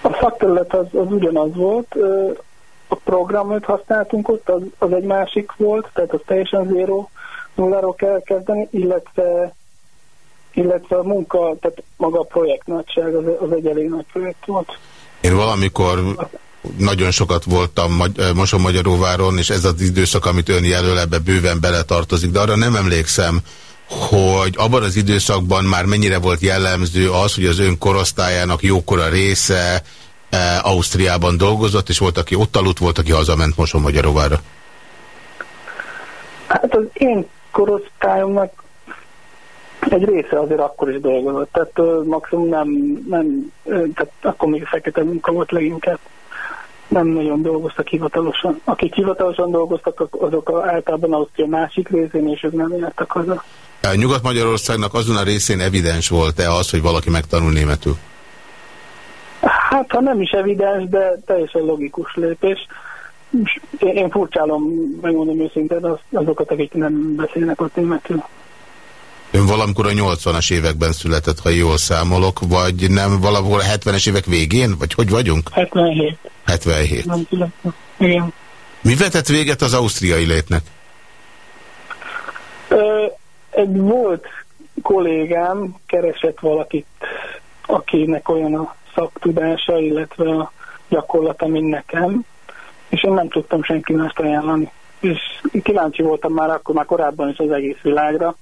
A szakterület az, az ugyanaz volt. A program, amit használtunk ott, az, az egy másik volt, tehát az teljesen zéro, nulláról kell kezdeni, illetve illetve a munka, tehát maga a projekt nagyság, az, az egy elég nagy projekt volt. Én valamikor nagyon sokat voltam Moson Magyaróváron, és ez az időszak, amit ön jelöl, ebbe bőven beletartozik, de arra nem emlékszem, hogy abban az időszakban már mennyire volt jellemző az, hogy az ön korosztályának jókora része e, Ausztriában dolgozott, és volt, aki ott aludt, volt, aki hazament Moson Magyaróvára. Hát az én korosztályomnak egy része azért akkor is dolgozott, tehát uh, maximum nem, nem tehát akkor még fekete munka volt leginkább. Nem nagyon dolgoztak hivatalosan. Akik hivatalosan dolgoztak, azok általában Ausztria másik részén, és ők nem jártak haza. Nyugat-Magyarországnak azon a részén evidens volt-e az, hogy valaki megtanul németül? Hát, ha nem is evidens, de teljesen logikus lépés. Én furcsálom, megmondom őszintén, azokat, akik nem beszélnek ott németül. Ön valamikor a 80-as években született, ha jól számolok, vagy nem valahol a 70-es évek végén? Vagy hogy vagyunk? 77. 77. Igen. Mi vetett véget az ausztriai létnek? Ö, egy volt kollégám keresett valakit akinek olyan a szaktudása, illetve a gyakorlata, mint nekem, és én nem tudtam senki mást ajánlani. És kíváncsi voltam már akkor, már korábban is az egész világra,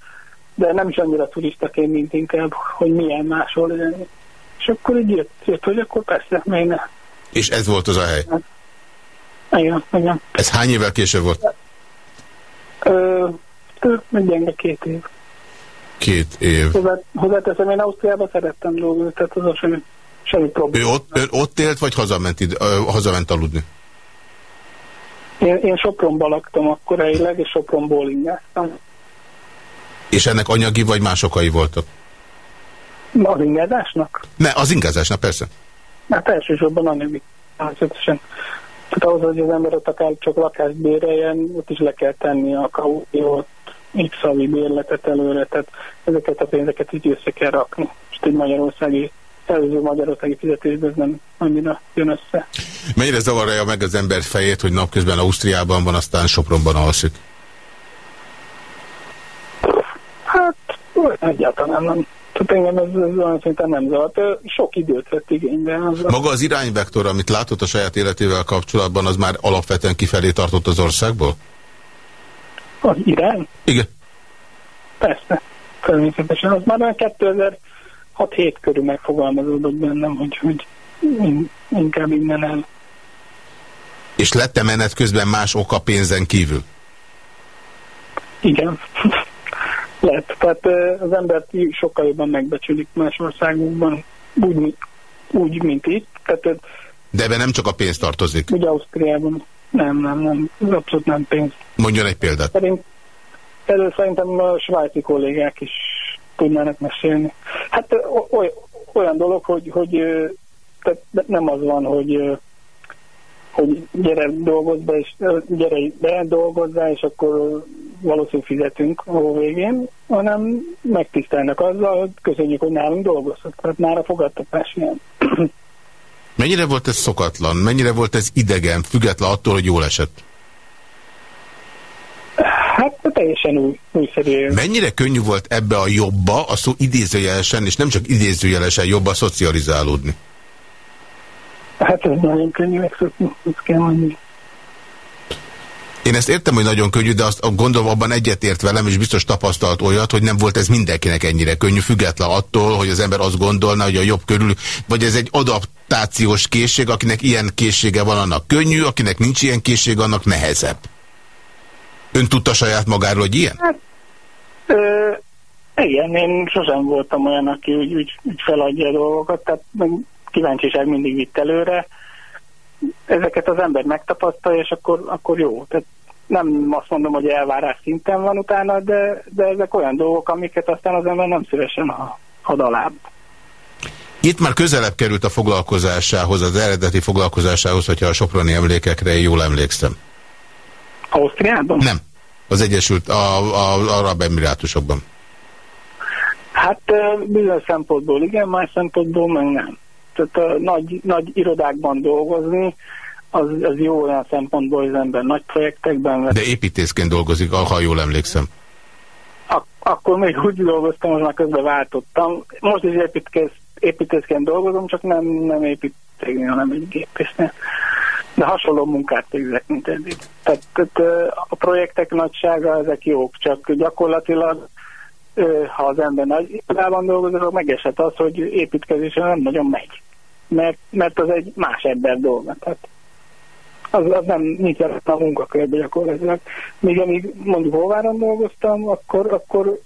de nem is annyira turistaként, mint inkább, hogy milyen máshol lenni. És akkor így jött, jött, hogy akkor persze, még ne. És ez volt az a hely? Igen, igen. Ez hány évvel később volt? Ö, gyenge két év. Két év. hozzáteszem, én Ausztriában szerettem dolgozni, tehát az a semmi, semmi probléma. Ő ott, ő ott élt, vagy hazament, ide, ö, hazament aludni? Én, én Sopronban laktam akkor helyileg, és Sopronból ingáztam. És ennek anyagi vagy más okai voltak? Az ingázásnak? Ne, az ingázásnak, persze. Hát elsősorban anyagi. Természetesen. Tehát ahhoz, hogy az ember ott akár csak lakást béreljen, ott is le kell tenni a kauciót, x szavi bérletet előre, tehát ezeket a pénzeket így össze kell rakni. És egy magyarországi előző magyarországi fizetésben ez nem annyira jön össze. Mennyire zavarja meg az ember fejét, hogy napközben Ausztriában van, aztán Sopronban alszik? Hát, egyáltalán nem. Tehát engem ez, ez olyan szinten nem zavart. Sok időt vett igénybe. Az Maga az irányvektor, amit látott a saját életével kapcsolatban, az már alapvetően kifelé tartott az országból? Az irány? Igen. Persze, természetesen. Az már 2006-7 körül megfogalmazódott bennem, hogy, hogy inkább innen el. És lett-e menet közben más oka pénzen kívül? Igen. Lett. Tehát az embert sokkal jobban megbecsülik más országokban, úgy, úgy mint itt. Tehát, De ebben nem csak a pénz tartozik. Ugye Ausztriában. Nem, nem, nem. Ez abszolút nem pénz. Mondjon egy példát. Szerint, erről szerintem a svájci kollégák is tudnának mesélni. Hát oly, olyan dolog, hogy, hogy tehát nem az van, hogy hogy gyere dolgozz be, és gyere be, dolgozzá, és akkor valószínűleg fizetünk a végén, hanem megtisztelnek azzal, hogy köszönjük, hogy nálunk dolgozhat. Tehát már a fogadtatás ilyen. <clears throat> Mennyire volt ez szokatlan? Mennyire volt ez idegen, független attól, hogy jól esett? Hát teljesen új, újszerű. Mennyire könnyű volt ebbe a jobba, a szó idézőjelesen, és nem csak idézőjelesen jobba szocializálódni? Hát ez nagyon könnyű megszokni, azt kell mondani. Én ezt értem, hogy nagyon könnyű, de azt gondolom abban egyetért velem, és biztos tapasztalt olyat, hogy nem volt ez mindenkinek ennyire könnyű, független attól, hogy az ember azt gondolna, hogy a jobb körül, vagy ez egy adaptációs készség, akinek ilyen készsége van, annak könnyű, akinek nincs ilyen készség, annak nehezebb. Ön tudta saját magáról, hogy ilyen? Hát, ö, igen, én sosem voltam olyan, aki úgy, úgy, feladja a dolgokat, tehát kíváncsiság mindig vitt előre. Ezeket az ember megtapasztalja, és akkor, akkor jó. Tehát nem azt mondom, hogy elvárás szinten van utána, de, de ezek olyan dolgok, amiket aztán az ember nem szívesen had alább. Itt már közelebb került a foglalkozásához, az eredeti foglalkozásához, hogyha a soproni emlékekre jól emlékszem. Ausztriában? Nem. Az Egyesült, a, a, Arab Emirátusokban. Hát bizonyos szempontból igen, más szempontból meg nem tehát nagy, nagy irodákban dolgozni, az, az jó olyan szempontból, hogy az ember nagy projektekben... De építészként dolgozik, ha jól emlékszem. Ak akkor még úgy dolgoztam, most már közben váltottam. Most is építész, építészként dolgozom, csak nem, nem építésznél, hanem egy gépésznél. De hasonló munkát végzek, mint eddig. Tehát, tehát a projektek nagysága, ezek jók, csak gyakorlatilag ha az ember nagy irodában dolgozik, akkor megesett az, hogy építkezésre nem nagyon megy mert, mert az egy más ember dolga. Tehát az, az nem nincs a munkakörbe gyakorlatilag. Még amíg mondjuk Hóváron dolgoztam, akkor, akkor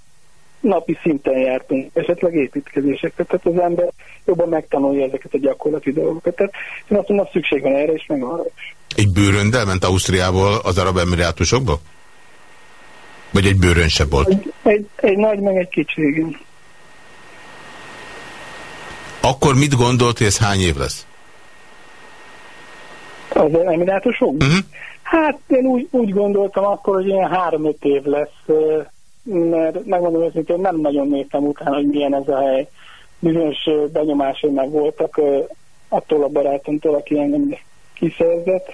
napi szinten jártunk, esetleg építkezéseket, tehát az ember jobban megtanulja ezeket a gyakorlati dolgokat. Tehát én azt mondom, szükség van erre is, meg arra is. Egy bőröndel ment Ausztriából az Arab Emirátusokba? Vagy egy bőrön se volt? Egy, egy, egy nagy, meg egy kicsi, igen. Akkor mit gondolt, hogy ez hány év lesz? Az emirátusok? Uh mhm. -huh. Hát én úgy, úgy gondoltam akkor, hogy ilyen három-öt év lesz, mert megmondom őszintén, nem nagyon néztem utána, hogy milyen ez a hely. Bizonyos benyomásai meg voltak attól a barátomtól, aki engem kiszerzett,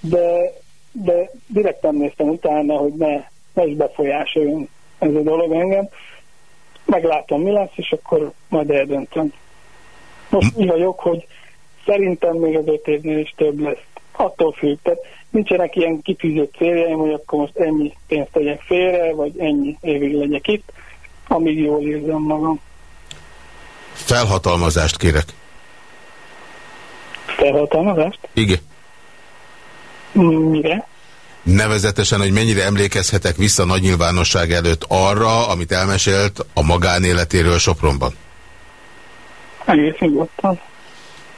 de, de direkt nem néztem utána, hogy ne, ne is befolyásoljon ez a dolog engem. Meglátom, mi lesz, és akkor majd eldöntöm. Most mi vagyok, hogy szerintem még az öt évnél is több lesz. Attól függ. Tehát nincsenek ilyen kitűzött céljaim, hogy akkor most ennyi pénzt tegyek félre, vagy ennyi évig legyek itt, amíg jól érzem magam. Felhatalmazást kérek. Felhatalmazást? Igen. Mire? Nevezetesen, hogy mennyire emlékezhetek vissza nagy nyilvánosság előtt arra, amit elmesélt a magánéletéről Sopronban. Egész nyugodtan.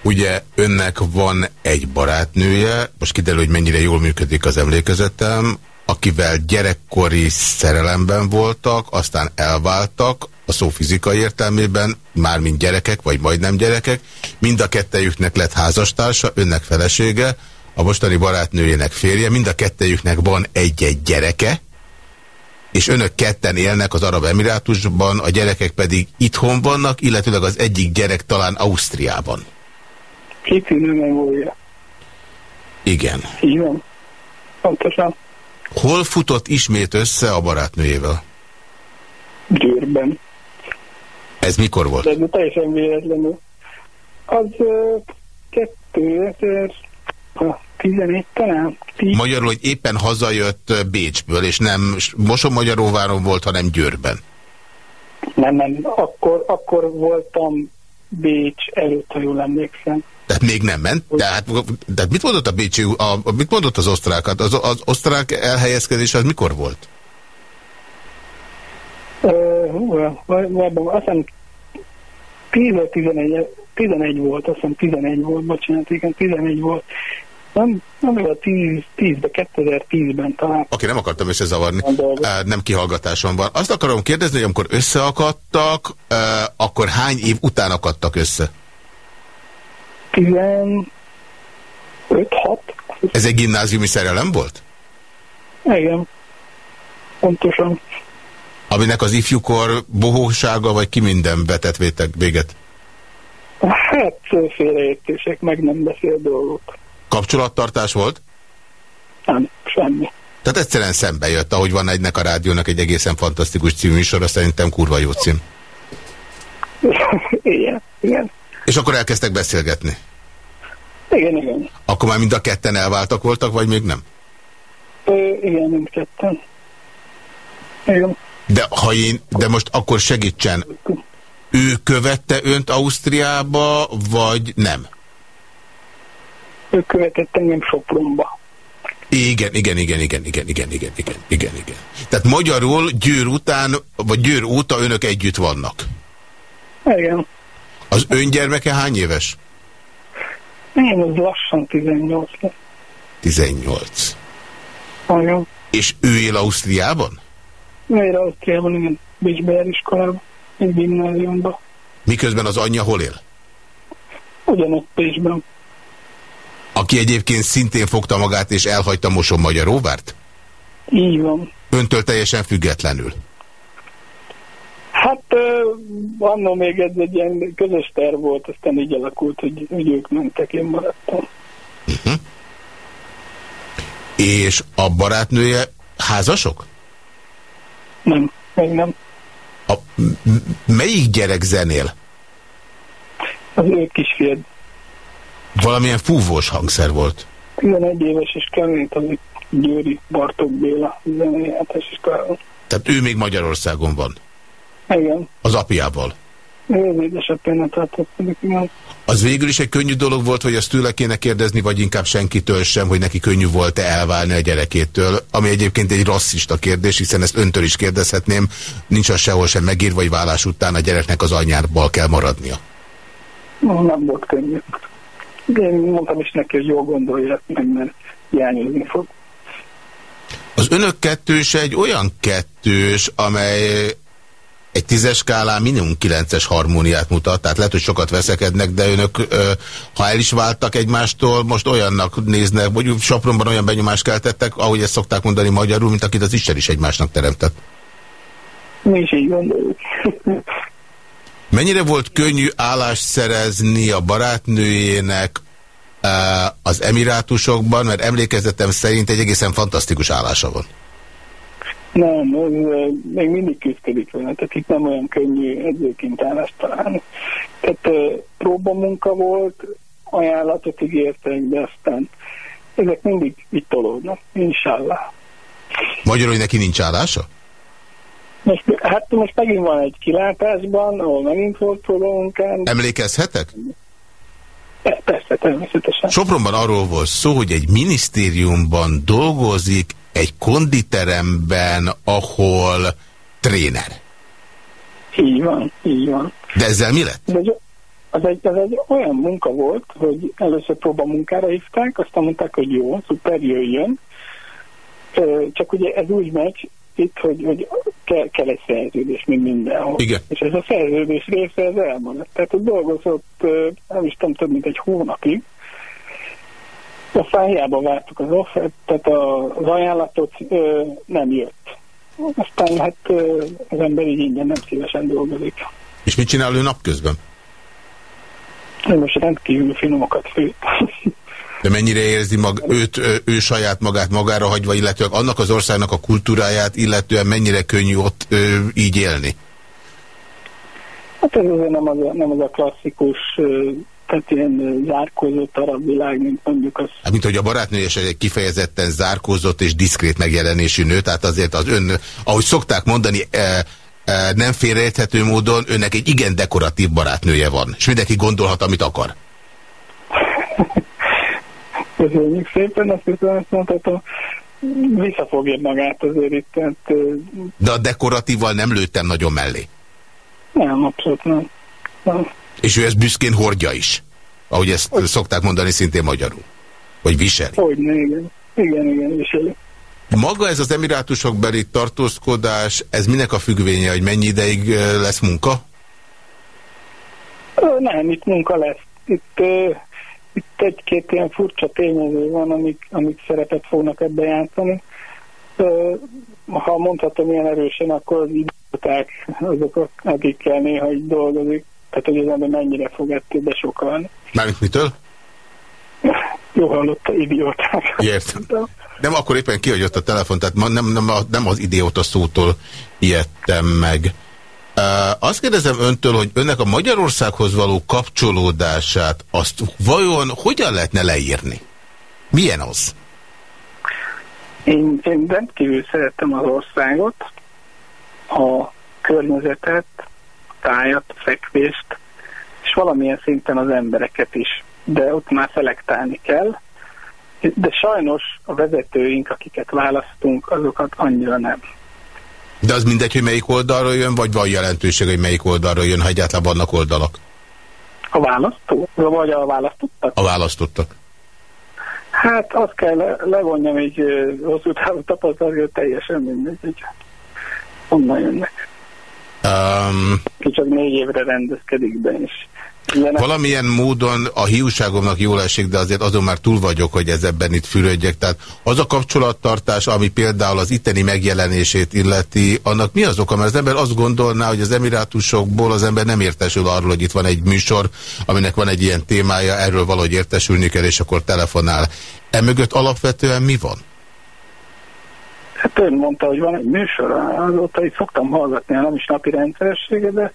Ugye önnek van egy barátnője, most kiderül, hogy mennyire jól működik az emlékezetem, akivel gyerekkori szerelemben voltak, aztán elváltak, a szó fizikai értelmében, mármint gyerekek, vagy majdnem gyerekek, mind a kettejüknek lett házastársa, önnek felesége, a mostani barátnőjének férje, mind a kettejüknek van egy-egy gyereke, és önök ketten élnek az Arab Emirátusban, a gyerekek pedig itthon vannak, illetőleg az egyik gyerek talán Ausztriában. Kitűnő memória. Igen. Igen. Pontosan. Hol futott ismét össze a barátnőjével? Győrben. Ez mikor volt? De teljesen véletlenül. Az uh, 2011 talán. 10. Magyarul, hogy éppen hazajött Bécsből, és nem Mosonmagyaróváron volt, hanem Győrben. Nem, nem, akkor, akkor voltam Bécs előtt, ha jól emlékszem. Tehát még nem ment? Tehát, tehát mit mondott a Bécsi, a, mit mondott az osztrákat? Az, az osztrák elhelyezkedés az mikor volt? Uh, hú, azt hiszem 10 11, 11 volt, azt hiszem 11 volt, bocsánat, igen, 11 volt. Nem, nem a 10, 10 de 2010-ben talán. Oké, okay, nem akartam összezavarni, nem kihallgatáson van. Azt akarom kérdezni, hogy amikor összeakadtak, akkor hány év után akadtak össze? 15-6. Ez egy gimnáziumi szerelem volt? Igen, pontosan. Aminek az ifjúkor bohósága, vagy ki minden vetett véget? Hát, félreértések, meg nem beszél dolgok. Kapcsolattartás volt? Nem, semmi. Tehát egyszerűen szembe jött, ahogy van egynek a rádiónak egy egészen fantasztikus címűsora, szerintem kurva jó cím. <laughs> igen, igen. És akkor elkezdtek beszélgetni? Igen, igen. Akkor már mind a ketten elváltak voltak, vagy még nem? Ö, igen, mindketten. Igen. De, ha én, de most akkor segítsen, ő követte önt Ausztriába, vagy nem? Ő követett engem Sopronba. Igen, igen, igen, igen, igen, igen, igen, igen, igen, igen. Tehát magyarul Győr után, vagy Győr óta önök együtt vannak? Igen. Az öngyermeke hány éves? Én az lassan 18 lesz. 18. Nagyon. És ő él Ausztriában? Miért Ausztriában, igen, Bécsbe iskolában, egy gimnáziumban. Miközben az anyja hol él? Ugyanott Bécsben. Aki egyébként szintén fogta magát és elhagyta Moson Magyaróvárt? Így van. Öntől teljesen függetlenül? Hát annól még ez egy ilyen közös terv volt, aztán így alakult, hogy, hogy ők mentek, én maradtam. Uh mhm. -huh. És a barátnője házasok? Nem, még nem. A, melyik gyerek zenél? Az ő kisfiad. Valamilyen fúvós hangszer volt. 11 éves és keményt az Győri Bartók Béla zenéjátes iskolában. Tehát ő még Magyarországon van? Igen. Az apjával? Az édesapjának tartottak, igen. Az végül is egy könnyű dolog volt, hogy azt tőle kéne kérdezni, vagy inkább senkitől sem, hogy neki könnyű volt-e elválni a gyerekétől, ami egyébként egy rasszista kérdés, hiszen ezt öntől is kérdezhetném, nincs az sehol sem megírva, vagy vállás után a gyereknek az anyjárból kell maradnia. Nem volt könnyű. De én mondtam is neki, hogy jól gondolja meg, mert hiányozni fog. Az önök kettős egy olyan kettős, amely egy tízes skálán minimum kilences harmóniát mutat, tehát lehet, hogy sokat veszekednek, de önök, ha el is váltak egymástól, most olyannak néznek, vagy Sopronban olyan benyomást keltettek, ahogy ezt szokták mondani magyarul, mint akit az Isten is egymásnak teremtett. Mi is így gondoljuk. Mennyire volt könnyű állást szerezni a barátnőjének az emirátusokban, mert emlékezetem szerint egy egészen fantasztikus állása van. Nem, ez még mindig küzdik vele, tehát itt nem olyan könnyű edzőként állást találni. Tehát próbamunka volt, ajánlatot ígértek, de aztán ezek mindig itt tolódnak, inshallah. Magyarul, hogy neki nincs állása? Most, hát most megint van egy kilátásban, ahol megint volt próbamunkám. Emlékezhetek? Persze, természetesen. Sopronban arról volt szó, hogy egy minisztériumban dolgozik egy konditeremben, ahol tréner. Így van, így van. De ezzel mi lett? De az egy, az egy olyan munka volt, hogy először próbamunkára hívták, aztán mondták, hogy jó, szuper, jöjjön. Csak ugye ez úgy megy itt, hogy, hogy kell, kell egy szerződés, mint mindenhol. Igen. És ez a szerződés része ez elmaradt. Tehát hogy dolgozott, nem is tudom, több mint egy hónapig, aztán hiába vártuk az offert, tehát az ajánlatot ö, nem jött. Aztán hát ö, az ember így ingyen nem szívesen dolgozik. És mit csinál ő napközben? Én most rendkívül finomokat főt. <laughs> De mennyire érzi mag, őt, ő, saját magát magára hagyva, illetve annak az országnak a kultúráját, illetően mennyire könnyű ott ő, így élni? Hát ez azért nem az a, nem az a klasszikus tehát ilyen zárkózott arab világ, mint mondjuk az... Hát, mint hogy a barátnője egy kifejezetten zárkózott és diszkrét megjelenésű nő, tehát azért az ön, ahogy szokták mondani, e, e, nem félreérthető módon önnek egy igen dekoratív barátnője van, és mindenki gondolhat, amit akar. <laughs> Köszönjük szépen, azt hiszem, ezt mondhatom, visszafogja magát azért itt. Tehát, De a dekoratíval nem lőttem nagyon mellé. Nem, abszolút nem. nem. És ő ezt büszkén hordja is. Ahogy ezt hogy? szokták mondani szintén magyarul. Hogy viseli. Hogy igen. Igen, igen, viseli. Maga ez az emirátusok beli tartózkodás, ez minek a függvénye, hogy mennyi ideig lesz munka? Nem, itt munka lesz. Itt, itt egy-két ilyen furcsa tényező van, amik, amik szerepet fognak ebbe játszani. Ha mondhatom ilyen erősen, akkor az idióták azok, akikkel néha így dolgozik. Tehát, hogy az ember mennyire fog ettől besokalni. Mármint mitől? Jó hallotta, idióták. Értem. Nem, akkor éppen kihagyott a telefon, tehát nem, nem, nem az idióta szótól ijedtem meg. Azt kérdezem öntől, hogy önnek a Magyarországhoz való kapcsolódását, azt vajon hogyan lehetne leírni? Milyen az? Én, én rendkívül szerettem az országot, a környezetet, tájat, fekvést, és valamilyen szinten az embereket is. De ott már szelektálni kell. De sajnos a vezetőink, akiket választunk, azokat annyira nem. De az mindegy, hogy melyik oldalról jön, vagy van jelentőség, hogy melyik oldalról jön, ha egyáltalán vannak oldalak? A választó? Vagy a választottak? A választottak. Hát azt kell le, levonjam egy hosszú távú tapasztalat, hogy teljesen mindegy, hogy honnan jönnek. Um, Csak négy évre rendezkedik be, és Valamilyen módon a hiúságomnak jól esik, de azért azon már túl vagyok, hogy ez ebben itt fürödjek. Tehát az a kapcsolattartás, ami például az itteni megjelenését illeti, annak mi az oka? Mert az ember azt gondolná, hogy az emirátusokból az ember nem értesül arról, hogy itt van egy műsor, aminek van egy ilyen témája, erről valahogy értesülni kell, és akkor telefonál. Emögött alapvetően mi van? Hát ön mondta, hogy van egy műsor, azóta itt szoktam hallgatni, nem is napi rendszeressége, de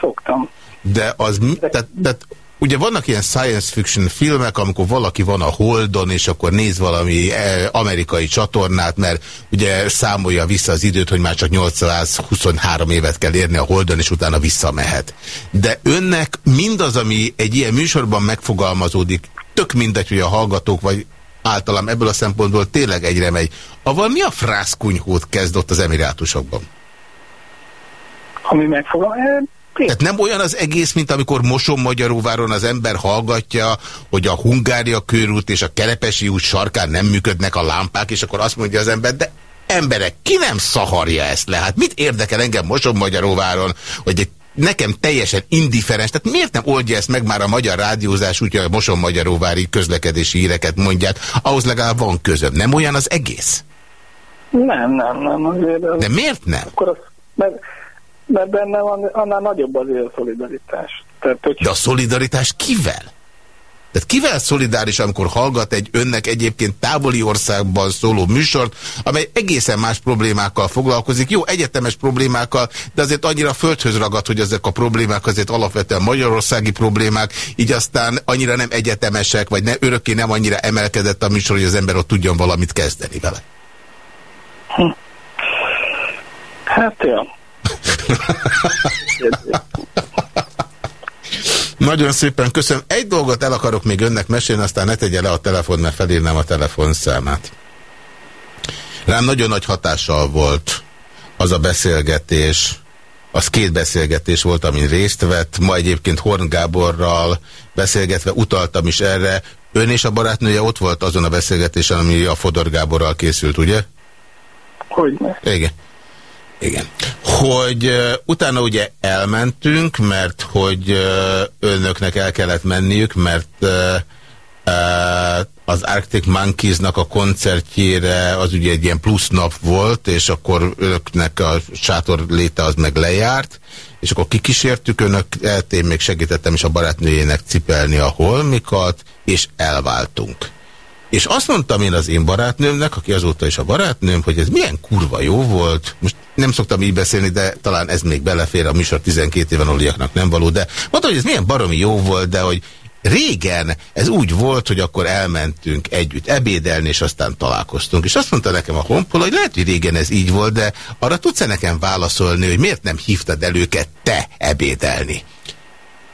szoktam. De az, tehát, tehát ugye vannak ilyen science fiction filmek, amikor valaki van a Holdon, és akkor néz valami eh, amerikai csatornát, mert ugye számolja vissza az időt, hogy már csak 823 évet kell érni a Holdon, és utána visszamehet. De önnek mindaz, ami egy ilyen műsorban megfogalmazódik, tök mindegy, hogy a hallgatók vagy általam ebből a szempontból tényleg egyre megy. Aval mi a frászkunyhót kezdott az emirátusokban? Ami megfogal... Tehát nem olyan az egész, mint amikor Moson Magyaróváron az ember hallgatja, hogy a Hungária körút és a Kerepesi út sarkán nem működnek a lámpák, és akkor azt mondja az ember, de emberek, ki nem szaharja ezt le? Hát mit érdekel engem Moson Magyaróváron, hogy egy nekem teljesen indiferens, tehát miért nem oldja ezt meg már a magyar rádiózás, úgyhogy a Moson Magyaróvári közlekedési híreket mondják, ahhoz legalább van közöm. Nem olyan az egész? Nem, nem, nem. Azért az... De miért nem? Akkor az, mert, mert benne van, annál nagyobb azért a szolidaritás. Tehát, hogy... De a szolidaritás kivel? Tehát kivel szolidáris, amikor hallgat egy önnek egyébként távoli országban szóló műsort, amely egészen más problémákkal foglalkozik, jó, egyetemes problémákkal, de azért annyira földhöz ragad, hogy ezek a problémák azért alapvetően magyarországi problémák, így aztán annyira nem egyetemesek, vagy ne, örökké nem annyira emelkedett a műsor, hogy az ember ott tudjon valamit kezdeni vele. Hm. Hát, ja. Nagyon szépen köszönöm. Egy dolgot el akarok még önnek mesélni, aztán ne tegye le a telefon, mert felírnám a telefonszámát. Rám nagyon nagy hatással volt az a beszélgetés, az két beszélgetés volt, amin részt vett. Ma egyébként Horn Gáborral beszélgetve utaltam is erre. Ön és a barátnője ott volt azon a beszélgetésen, ami a Fodor Gáborral készült, ugye? Hogyne. Igen. Igen. Hogy utána ugye elmentünk, mert hogy önöknek el kellett menniük, mert az Arctic Monkeys-nak a koncertjére az ugye egy ilyen plusz nap volt, és akkor önöknek a sátor léte az meg lejárt, és akkor kikísértük önök, én még segítettem is a barátnőjének cipelni a holmikat, és elváltunk. És azt mondtam én az én barátnőmnek, aki azóta is a barátnőm, hogy ez milyen kurva jó volt. Most nem szoktam így beszélni, de talán ez még belefér a műsor 12 éven aluliaknak nem való, de mondta, hogy ez milyen baromi jó volt, de hogy régen ez úgy volt, hogy akkor elmentünk együtt ebédelni, és aztán találkoztunk. És azt mondta nekem a honpol, hogy lehet, hogy régen ez így volt, de arra tudsz-e nekem válaszolni, hogy miért nem hívtad el őket te ebédelni?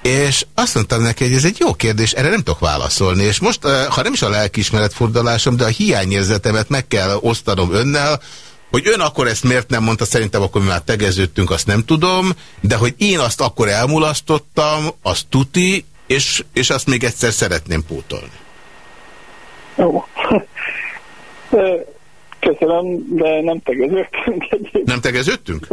És azt mondtam neki, hogy ez egy jó kérdés, erre nem tudok válaszolni. És most, eh, ha nem is a lelkiismeret fordalásom, de a hiányérzetemet meg kell osztanom önnel, hogy ön akkor ezt miért nem mondta, szerintem akkor mi már tegeződtünk, azt nem tudom, de hogy én azt akkor elmulasztottam, azt tuti, és, és azt még egyszer szeretném pótolni. Jó. <laughs> Köszönöm, de nem tegeződtünk. Nem tegeződtünk?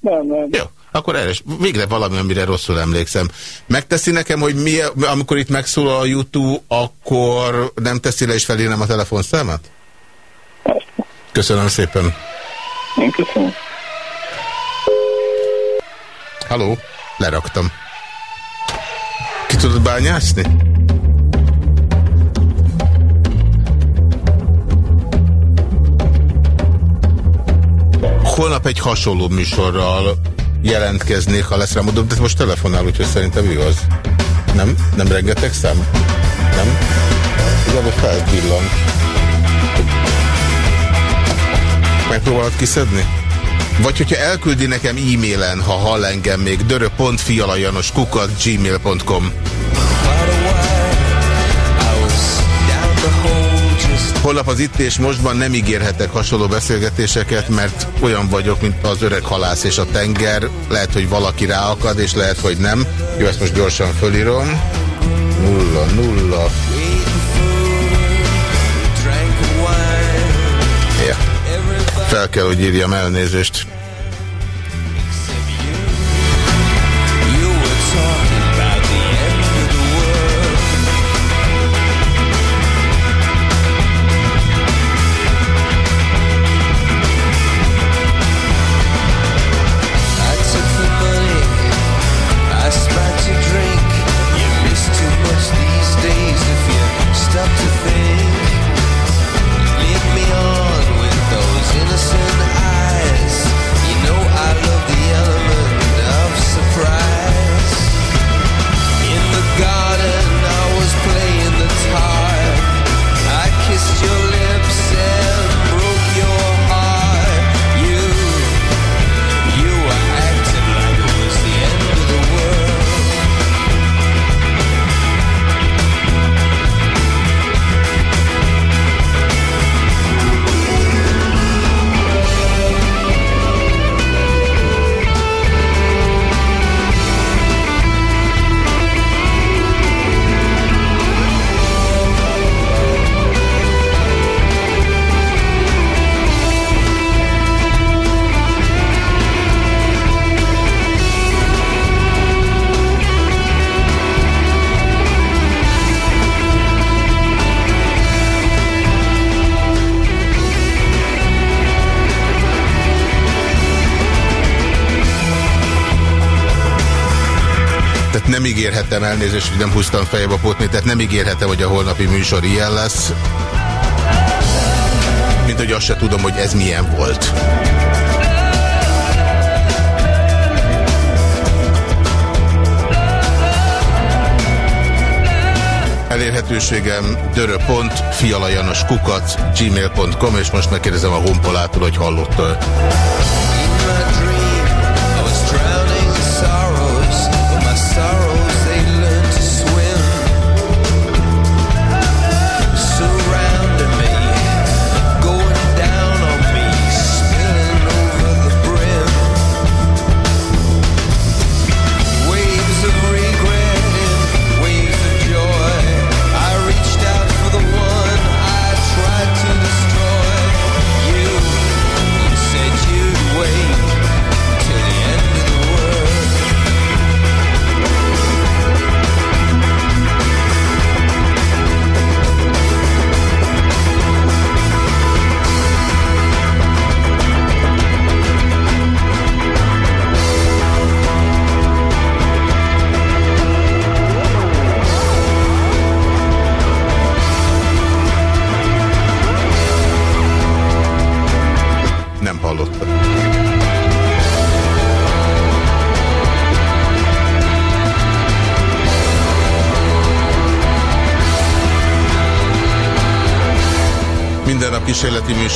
Nem, nem. Jó. Akkor erre végre valami, amire rosszul emlékszem. Megteszi nekem, hogy mi, amikor itt megszólal a YouTube, akkor nem teszi le és felírnám a telefonszámát? Köszönöm szépen. Én köszönöm. Haló, leraktam. Ki tudod bányászni? Holnap egy hasonló műsorral jelentkeznék, ha lesz rám de most telefonál, úgyhogy szerintem igaz. Nem? Nem rengeteg szám? Nem? Igazából felvillant. Megpróbálod kiszedni? Vagy hogyha elküldi nekem e-mailen, ha hall engem még, dörö.fialajanoskukat gmail.com Holnap az itt és mostban nem ígérhetek hasonló beszélgetéseket, mert olyan vagyok, mint az öreg halász és a tenger. Lehet, hogy valaki ráakad, és lehet, hogy nem. Jó, ezt most gyorsan fölírom. Nulla, nulla. Ja. Fel kell, hogy írjam elnézést. Ígérhetem elnézést, hogy nem húztam fejbe a potni, tehát nem ígérhetem, hogy a holnapi műsor ilyen lesz. Mint hogy azt se tudom, hogy ez milyen volt. Elérhetőségem dörö.fialajanoskukat gmail.com és most megkérdezem a honpolától, hogy hallotta. kísérleti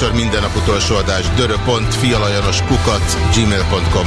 műsor, minden nap utolsó adás, dörö.fialajanos kukat, gmail.com.